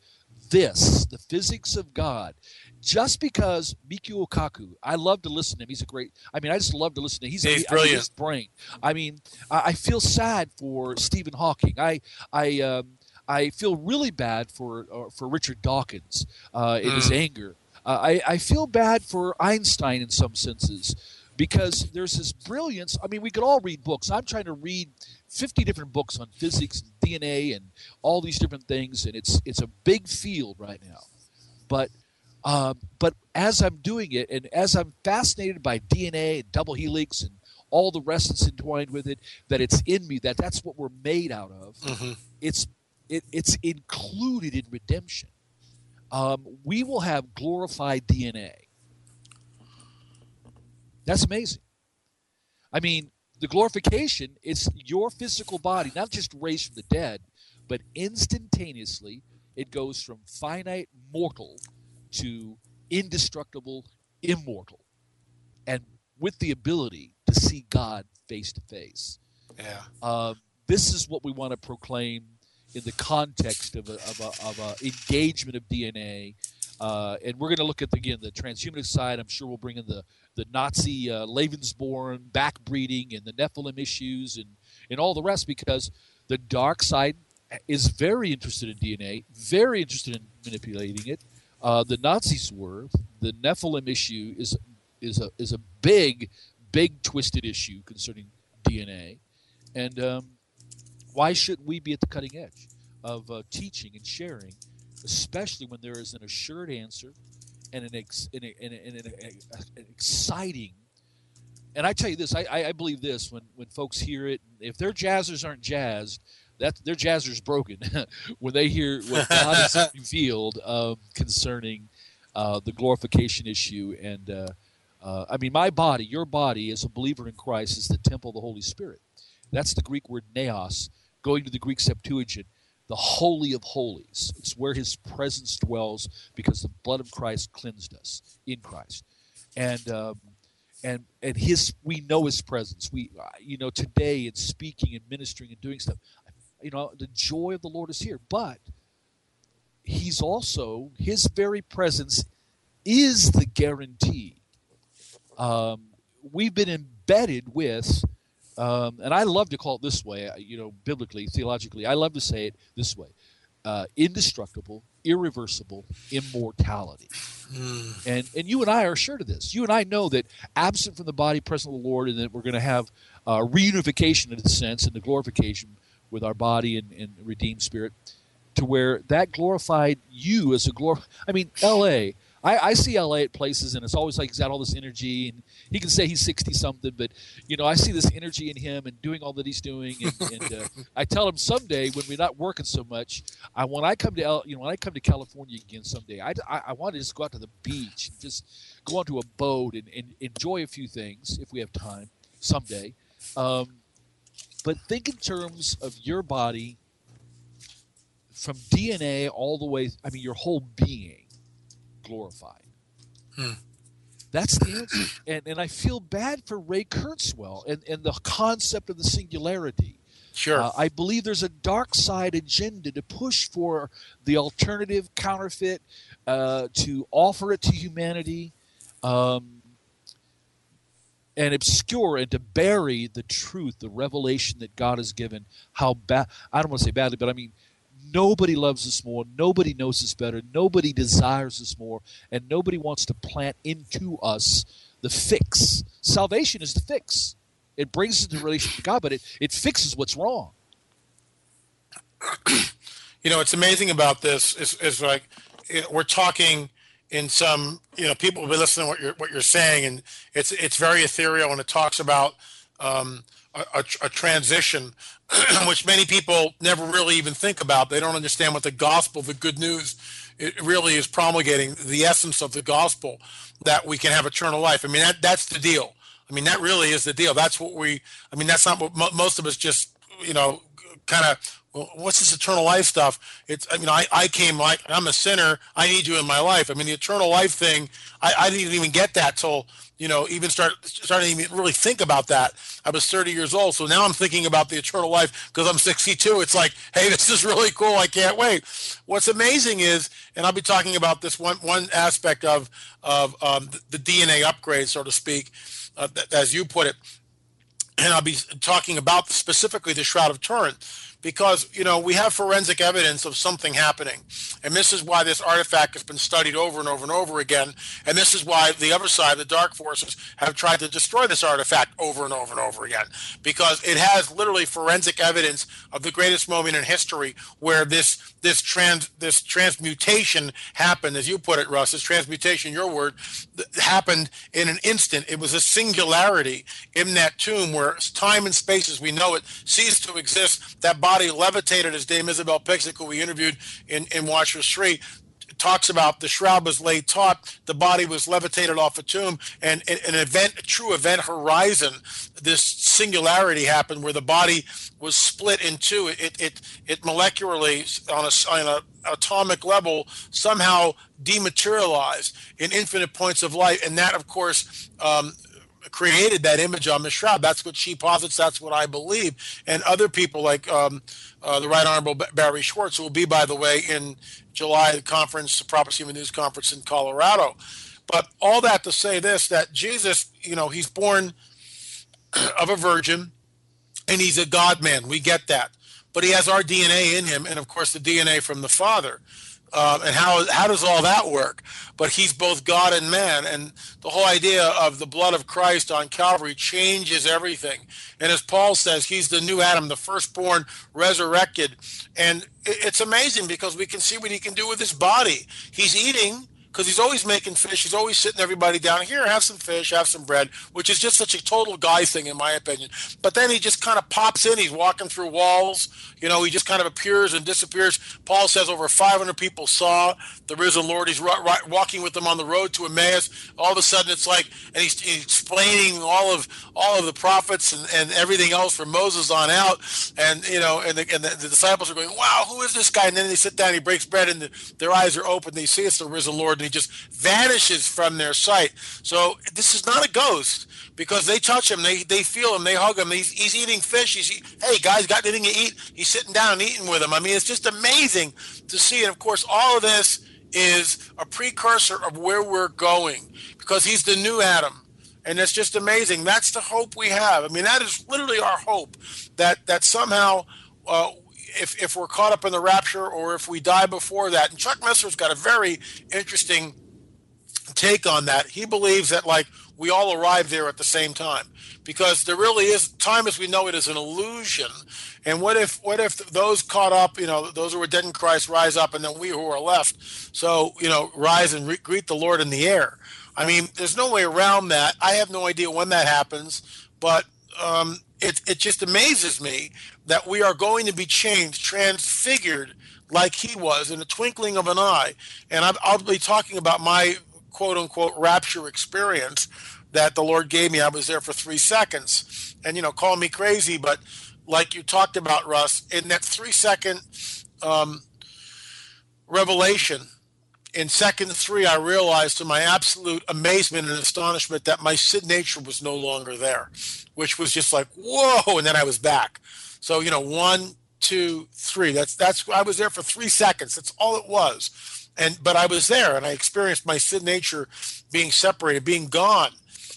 [SPEAKER 6] this, the physics of God. Just because Michio Kaku, I love to listen to him. He's a great. I mean, I just love to listen to him. He's,
[SPEAKER 2] He's
[SPEAKER 6] I mean,
[SPEAKER 2] brilliant.
[SPEAKER 6] brain. I mean, I, I feel sad for Stephen Hawking. I I um, I feel really bad for uh, for Richard Dawkins uh, in his anger. Uh, I I feel bad for Einstein in some senses because there's this brilliance. I mean, we could all read books. I'm trying to read 50 different books on physics, and DNA, and all these different things, and it's it's a big field right now. But um, but as I'm doing it, and as I'm fascinated by DNA and double helix and all the rest that's entwined with it, that it's in me, that that's what we're made out of. It's it, it's included in redemption. Um, we will have glorified DNA. That's amazing. I mean, the glorification, it's your physical body, not just raised from the dead, but instantaneously it goes from finite mortal to indestructible immortal. And with the ability to see God face to face.
[SPEAKER 2] Yeah.
[SPEAKER 6] Um, this is what we want to proclaim in the context of a, of a, of a engagement of DNA. Uh, and we're going to look at again the transhumanist side. I'm sure we'll bring in the the Nazi uh, Lebensborn backbreeding and the Nephilim issues and and all the rest because the dark side is very interested in DNA, very interested in manipulating it. Uh, the Nazis were. The Nephilim issue is is a is a big, big twisted issue concerning DNA, and um, why shouldn't we be at the cutting edge of uh, teaching and sharing, especially when there is an assured answer and an, ex, and, a, and, a, and a, an exciting. And I tell you this, I, I, I believe this when, when folks hear it, if their jazzers aren't jazzed, that their jazzer's broken (laughs) when they hear what God has (laughs) revealed um, concerning uh, the glorification issue. And uh, uh, I mean, my body, your body, as a believer in Christ, is the temple of the Holy Spirit. That's the Greek word naos, going to the Greek Septuagint, the Holy of Holies. It's where his presence dwells because the blood of Christ cleansed us in Christ. And, um, and, and his, we know his presence. We, uh, you know, today in speaking and ministering and doing stuff, you know, the joy of the Lord is here. But he's also, his very presence is the guarantee. Um, we've been embedded with um, and I love to call it this way, you know, biblically, theologically, I love to say it this way uh, indestructible, irreversible immortality. Mm. And, and you and I are sure of this. You and I know that absent from the body, present with the Lord, and that we're going to have uh, reunification in a sense and the glorification with our body and, and redeemed spirit to where that glorified you as a glor. I mean, L.A., I, I, see LA at places, and it's always like he's got all this energy, and he can say he's sixty something, but you know, I see this energy in him and doing all that he's doing, and, (laughs) and uh, I tell him someday when we're not working so much, I when I come to L, you know when I come to California again someday, I, I, I want to just go out to the beach and just go onto a boat and, and enjoy a few things if we have time someday. Um, but think in terms of your body from DNA all the way. I mean, your whole being glorified. Hmm. That's the answer. And, and I feel bad for Ray Kurzweil and, and the concept of the singularity.
[SPEAKER 2] Sure.
[SPEAKER 6] Uh, I believe there's a dark side agenda to push for the alternative counterfeit, uh, to offer it to humanity, um, and obscure and to bury the truth, the revelation that God has given. How bad, I don't want to say badly, but I mean, Nobody loves us more. Nobody knows us better. Nobody desires us more. And nobody wants to plant into us the fix. Salvation is the fix. It brings us into relation to God, but it, it fixes what's wrong. (clears throat)
[SPEAKER 2] You know, it's amazing about this is, is like we're talking in some, you know, people will be listening to what you're, what you're saying, and it's, it's very ethereal, and it talks about um, a, a, a transition (clears throat) which many people never really even think about. They don't understand what the gospel, the good news, it really is promulgating the essence of the gospel that we can have eternal life. I mean, that that's the deal. I mean, that really is the deal. That's what we. I mean, that's not what mo- most of us just you know kind of. What's this eternal life stuff? It's I mean, I, I came like I'm a sinner. I need you in my life. I mean, the eternal life thing. I, I didn't even get that till you know, even start starting to even really think about that. I was 30 years old, so now I'm thinking about the eternal life because I'm 62. It's like, hey, this is really cool. I can't wait. What's amazing is, and I'll be talking about this one one aspect of of um, the, the, DNA upgrade, so to speak, uh, as you put it, and I'll be talking about specifically the Shroud of Turin because you know we have forensic evidence of something happening. And this is why this artifact has been studied over and over and over again. And this is why the other side the dark forces have tried to destroy this artifact over and over and over again. Because it has literally forensic evidence of the greatest moment in history where this this trans this transmutation happened as you put it russ this transmutation your word happened in an instant. It was a singularity in that tomb where time and space as we know it ceased to exist that body levitated, as Dame Isabel Piczek, who we interviewed in, in Watchers Three, talks about the shroud was laid taut, the body was levitated off a tomb, and an event, a true event horizon, this singularity happened where the body was split in two. It it it molecularly on a on a atomic level somehow dematerialized in infinite points of light, and that of course um, created that image on the shroud. That's what she posits. That's what I believe. And other people like um, uh, the Right Honorable Barrie Schwortz, who will be, by the way, in July the conference, the Prophecy of News conference in Colorado. But all that to say this: that Jesus, you know, he's born (clears throat) of a virgin, and he's a God man. We get that, but he has our DNA in him, and of course the DNA from the Father. Uh, and how how does all that work? But he's both God and man, and the whole idea of the blood of Christ on Calvary changes everything. And as Paul says, he's the new Adam, the firstborn, resurrected, and it's amazing because we can see what he can do with his body. He's eating because he's always making fish. He's always sitting everybody down here, have some fish, have some bread, which is just such a total guy thing, in my opinion. But then he just kind of pops in. He's walking through walls. You know, he just kind of appears and disappears. Paul says over 500 people saw the risen Lord. He's walking with them on the road to Emmaus. All of a sudden, it's like, and he's, he's explaining all of all of the prophets and, and everything else from Moses on out. And you know, and the, and the, the disciples are going, "Wow, who is this guy?" And then they sit down. He breaks bread, and the, their eyes are open. They see it's the risen Lord, and he just vanishes from their sight. So this is not a ghost because they touch him, they they feel him, they hug him. He's, he's eating fish. He's hey guys, got anything to eat? He's sitting down eating with them. I mean, it's just amazing to see. And of course, all of this is a precursor of where we're going because he's the new Adam. And it's just amazing. That's the hope we have. I mean, that is literally our hope that that somehow uh, if, if we're caught up in the rapture or if we die before that. And Chuck Missler's got a very interesting take on that. He believes that like we all arrive there at the same time because there really is time as we know it is an illusion. And what if what if those caught up, you know, those who are dead in Christ rise up, and then we who are left, so you know, rise and re- greet the Lord in the air. I mean, there's no way around that. I have no idea when that happens, but um, it it just amazes me that we are going to be changed, transfigured like he was in a twinkling of an eye. And I'll be talking about my quote unquote rapture experience that the Lord gave me. I was there for three seconds. And, you know, call me crazy, but like you talked about, Russ, in that three second um, revelation, in second three, I realized to my absolute amazement and astonishment that my sin nature was no longer there, which was just like, whoa. And then I was back. So, you know, one, two, three. That's, that's, I was there for three seconds. That's all it was and but I was there and I experienced my sin nature being separated, being gone.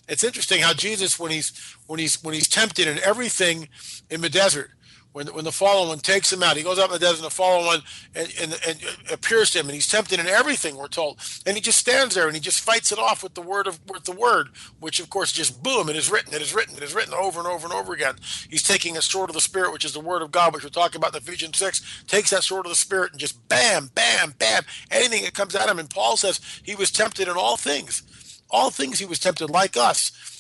[SPEAKER 2] It's interesting how Jesus, when he's when he's when he's tempted and everything in the desert, when, when the fallen one takes him out, he goes out in the desert, and the fallen one and, and, and, appears to him, and he's tempted in everything. We're told, and he just stands there and he just fights it off with the word of with the word, which of course just boom, it is written, it is written, it is written over and over and over again. He's taking a sword of the spirit, which is the word of God, which we're talking about in Ephesians six. Takes that sword of the spirit and just bam, bam, bam, anything that comes at him. And Paul says he was tempted in all things, all things he was tempted like us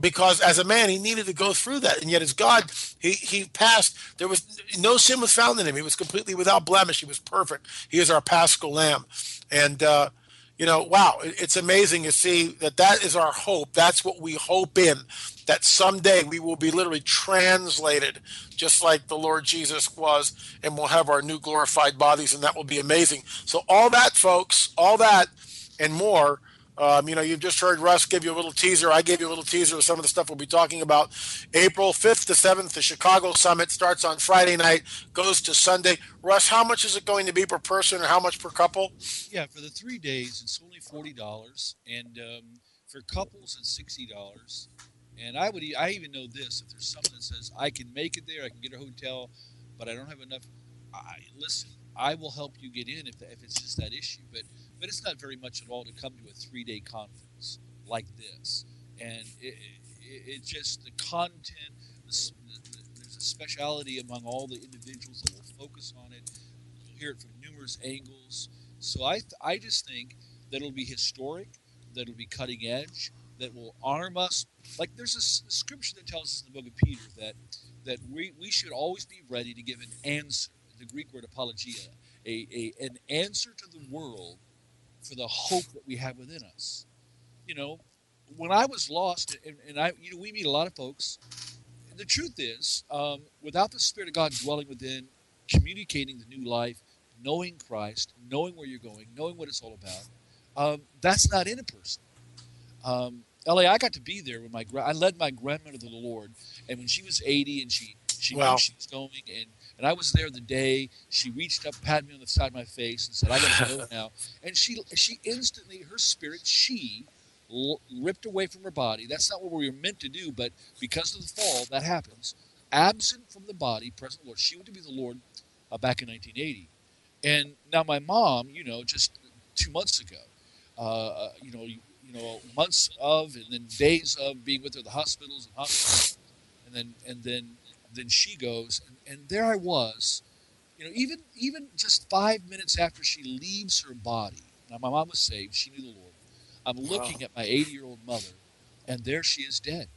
[SPEAKER 2] because as a man he needed to go through that. And yet as god he he passed there was no sin was found in him. He was completely without blemish. He was perfect. He is our paschal lamb. And uh, you know wow it's amazing to see that that is our hope. That's what we hope in that someday we will be literally translated just like the lord jesus was and we'll have our new glorified bodies and that will be amazing. So all that folks all that and more um, you know, you've just heard Russ give you a little teaser. I gave you a little teaser of some of the stuff we'll be talking about. April 5th to 7th, the Chicago Summit starts on Friday night, goes to Sunday. Russ, how much is it going to be per person or how much per couple?
[SPEAKER 6] Yeah, for the three days, it's only $40. And um, for couples, it's $60. And I would, I even know this: if there's someone that says I can make it there, I can get a hotel, but I don't have enough. I, listen, I will help you get in if, if it's just that issue. But but it's not very much at all to come to a three day conference like this. And it, it, it just, the content, the, the, there's a speciality among all the individuals that will focus on it. You'll hear it from numerous angles. So I, I just think that it'll be historic, that it'll be cutting edge, that will arm us. Like there's a, a scripture that tells us in the book of Peter that that we, we should always be ready to give an answer. The Greek word apologia, a, a an answer to the world for the hope that we have within us. You know, when I was lost, and, and I, you know, we meet a lot of folks. The truth is, um, without the Spirit of God dwelling within, communicating the new life, knowing Christ, knowing where you're going, knowing what it's all about, um, that's not in a person. Um, La, I got to be there when my I led my grandmother to the Lord, and when she was 80 and she she knew she was going, and and I was there the day she reached up, patted me on the side of my face, and said, "I got to go (laughs) now." And she she instantly her spirit she l- ripped away from her body. That's not what we were meant to do, but because of the fall, that happens. Absent from the body, present Lord. She went to be the Lord uh, back in 1980, and now my mom, you know, just two months ago, uh, uh, you know, you, you know, months of and then days of being with her, the hospitals and hospitals, and then and then then she goes, and, and there I was, you know, even even just five minutes after she leaves her body, Now, my mom was saved; she knew the Lord. I'm looking wow. at my 80 year old mother, and there she is dead.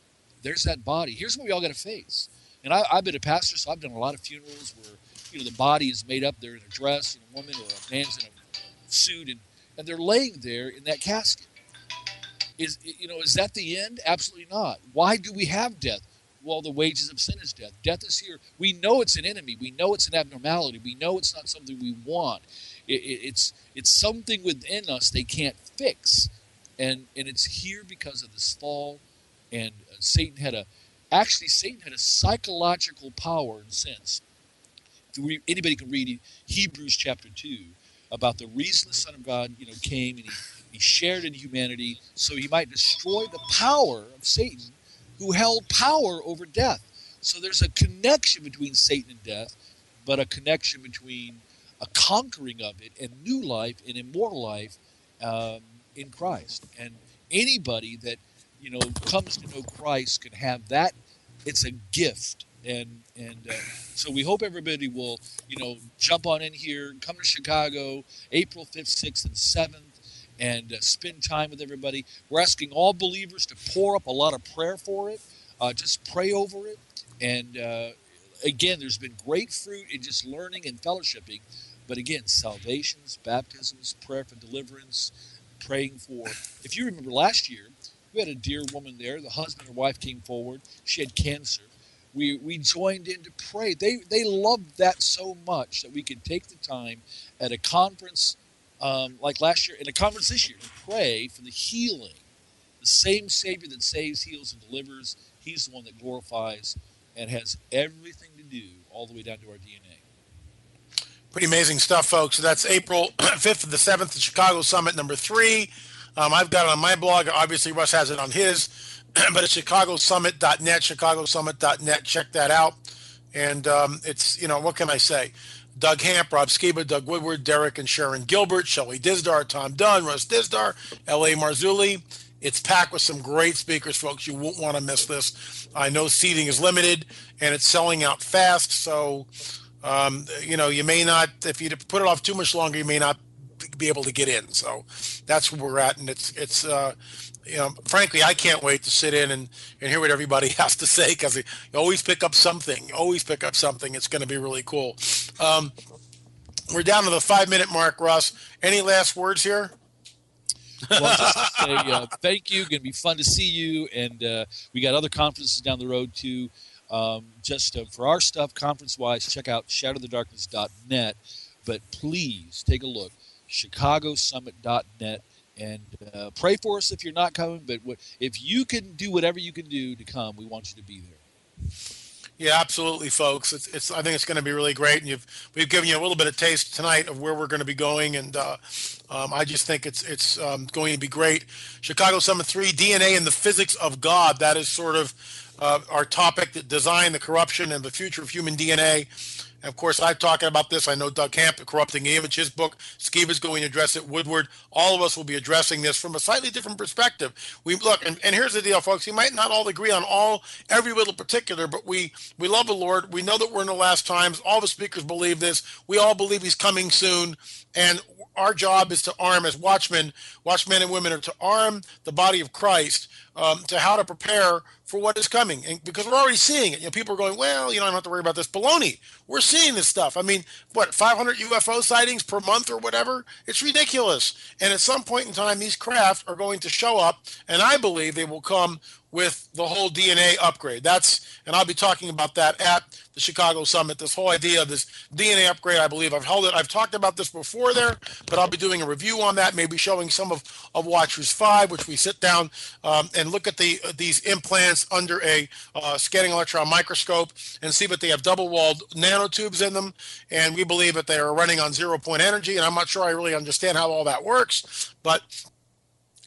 [SPEAKER 6] There's that body. Here's what we all got to face. And I, have been a pastor, so I've done a lot of funerals where you know the body is made up. They're in a dress, and a woman or a man's in a suit, and and they're laying there in that casket. Is you know is that the end? Absolutely not. Why do we have death? Well, the wages of sin is death. Death is here. We know it's an enemy. We know it's an abnormality. We know it's not something we want. It, it, it's it's something within us they can't fix, and and it's here because of this fall. And uh, Satan had a actually Satan had a psychological power in sense. Anybody can read Hebrews chapter two about the reason the Son of God, you know, came and he, he shared in humanity so he might destroy the power of Satan who held power over death. So there's a connection between Satan and death, but a connection between a conquering of it and new life and immortal life um, in Christ. And anybody that you know comes to know Christ can have that. It's a gift, and and uh, so we hope everybody will you know jump on in here, come to Chicago, April fifth, sixth, and seventh and uh, spend time with everybody. We're asking all believers to pour up a lot of prayer for it. Uh, just pray over it. And uh, again, there's been great fruit in just learning and fellowshipping. But again, salvations, baptisms, prayer for deliverance, praying for. If you remember last year, we had a dear woman there. The husband and wife came forward. She had cancer. We, we joined in to pray. They, they loved that so much that we could take the time at a conference um, like last year in a conference this year, to pray for the healing. The same Savior that saves, heals, and delivers, He's the one that glorifies and has everything to do all the way down to our DNA.
[SPEAKER 2] Pretty amazing stuff, folks. So that's April (clears throat) 5th to the 7th, the Chicago Summit number three. Um, I've got it on my blog. Obviously, Russ has it on his, (clears throat) but it's chicagosummit.net, chicagosummit.net. Check that out. And um, it's, you know, what can I say? Doug Hamp, Rob Skiba, Doug Woodward, Derek and Sharon Gilbert, Shelley Dizdar, Tom Dunn, Russ Dizdar, L.A. Marzulli. It's packed with some great speakers, folks. You won't want to miss this. I know seating is limited and it's selling out fast. So, um, you know, you may not, if you put it off too much longer, you may not be able to get in. So that's where we're at. And it's, it's, uh, you know, frankly, I can't wait to sit in and, and hear what everybody (laughs) has to say because you always pick up something. You always pick up something. It's going to be really cool. Um, we're down to the five minute mark, Russ. Any last words here?
[SPEAKER 6] well, just to (laughs) say uh, thank you. Going to be fun to see you, and uh, we got other conferences down the road too. Um, just uh, for our stuff, conference wise, check out shatterthedarkness.net. But please take a look, chicagosummit.net and uh, pray for us if you're not coming. But if you can do whatever you can do to come, we want you to be there.
[SPEAKER 2] Yeah, absolutely, folks. It's, it's I think it's going to be really great, and you've we've given you a little bit of taste tonight of where we're going to be going, and uh, um, I just think it's it's um, going to be great. Chicago Summit Three: DNA and the Physics of God. That is sort of uh, our topic: that design, the corruption, and the future of human DNA. Of course, I'm talking about this. I know Doug Hamp, Corrupting Image, his book. Is going to address it. Woodward. All of us will be addressing this from a slightly different perspective. We look, and, and here's the deal, folks. We might not all agree on all, every little particular, but we we love the Lord. We know that we're in the last times. All the speakers believe this. We all believe He's coming soon, and our job is to arm as watchmen, watchmen and women are to arm the body of Christ um, to how to prepare for what is coming. And because we're already seeing it. You know, people are going, well, you know, I don't have to worry about this. Baloney. We're seeing this stuff. I mean, what, 500 UFO sightings per month or whatever? It's ridiculous. And at some point in time, these craft are going to show up, and I believe they will come with the whole DNA upgrade. That's, and I'll be talking about that at the Chicago Summit. This whole idea of this DNA upgrade, I believe I've held it. I've talked about this before there, but I'll be doing a review on that. Maybe showing some of of Watchers Five, which we sit down um, and look at the these implants under a uh, scanning electron microscope and see that they have double-walled nanotubes in them, and we believe that they are running on zero point energy. And I'm not sure I really understand how all that works, but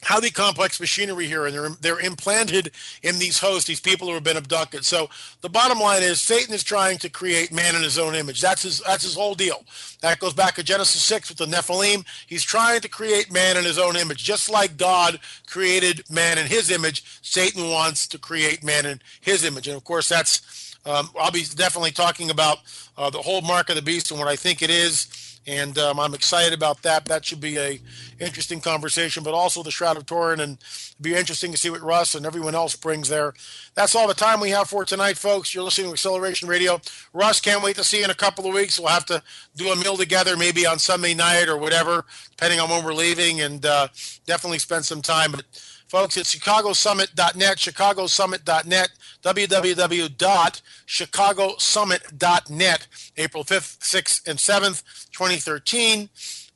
[SPEAKER 2] highly complex machinery here, and they're they're implanted in these hosts, these people who have been abducted. So the bottom line is Satan is trying to create man in his own image. That's his that's his whole deal. That goes back to Genesis six with the Nephilim. He's trying to create man in his own image, just like God created man in His image. Satan wants to create man in His image, and of course that's Um, I'll be definitely talking about uh, the whole mark of the beast and what I think it is and um, I'm excited about that. That should be a interesting conversation, but also the Shroud of Turin, and be interesting to see what Russ and everyone else brings there. That's all the time we have for tonight, folks. You're listening to Acceleration Radio. Russ, can't wait to see you in a couple of weeks. We'll have to do a meal together, maybe on Sunday night or whatever, depending on when we're leaving, and uh, definitely spend some time. But folks, it's chicagosummit.net, chicagosummit.net, www.chicagosummit.net, April 5th, 6th, and 7th, 2013.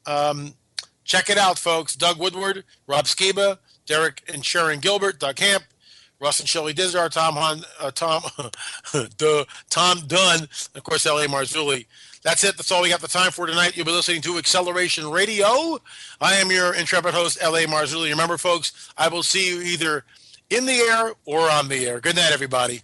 [SPEAKER 2] Um, check it out, folks. Doug Woodward, Rob Skiba, Derek and Sharon Gilbert, Doug Hamp, Russ and Shelley Dizdar, Tom Han, uh, Tom, (laughs) Tom Dunn, of course, L.A. Marzulli. That's it. That's all we got the time for tonight. You'll be listening to Acceleration Radio. I am your intrepid host, L.A. Marzulli. Remember, folks, I will see you either in the air or on the air. Good night, everybody.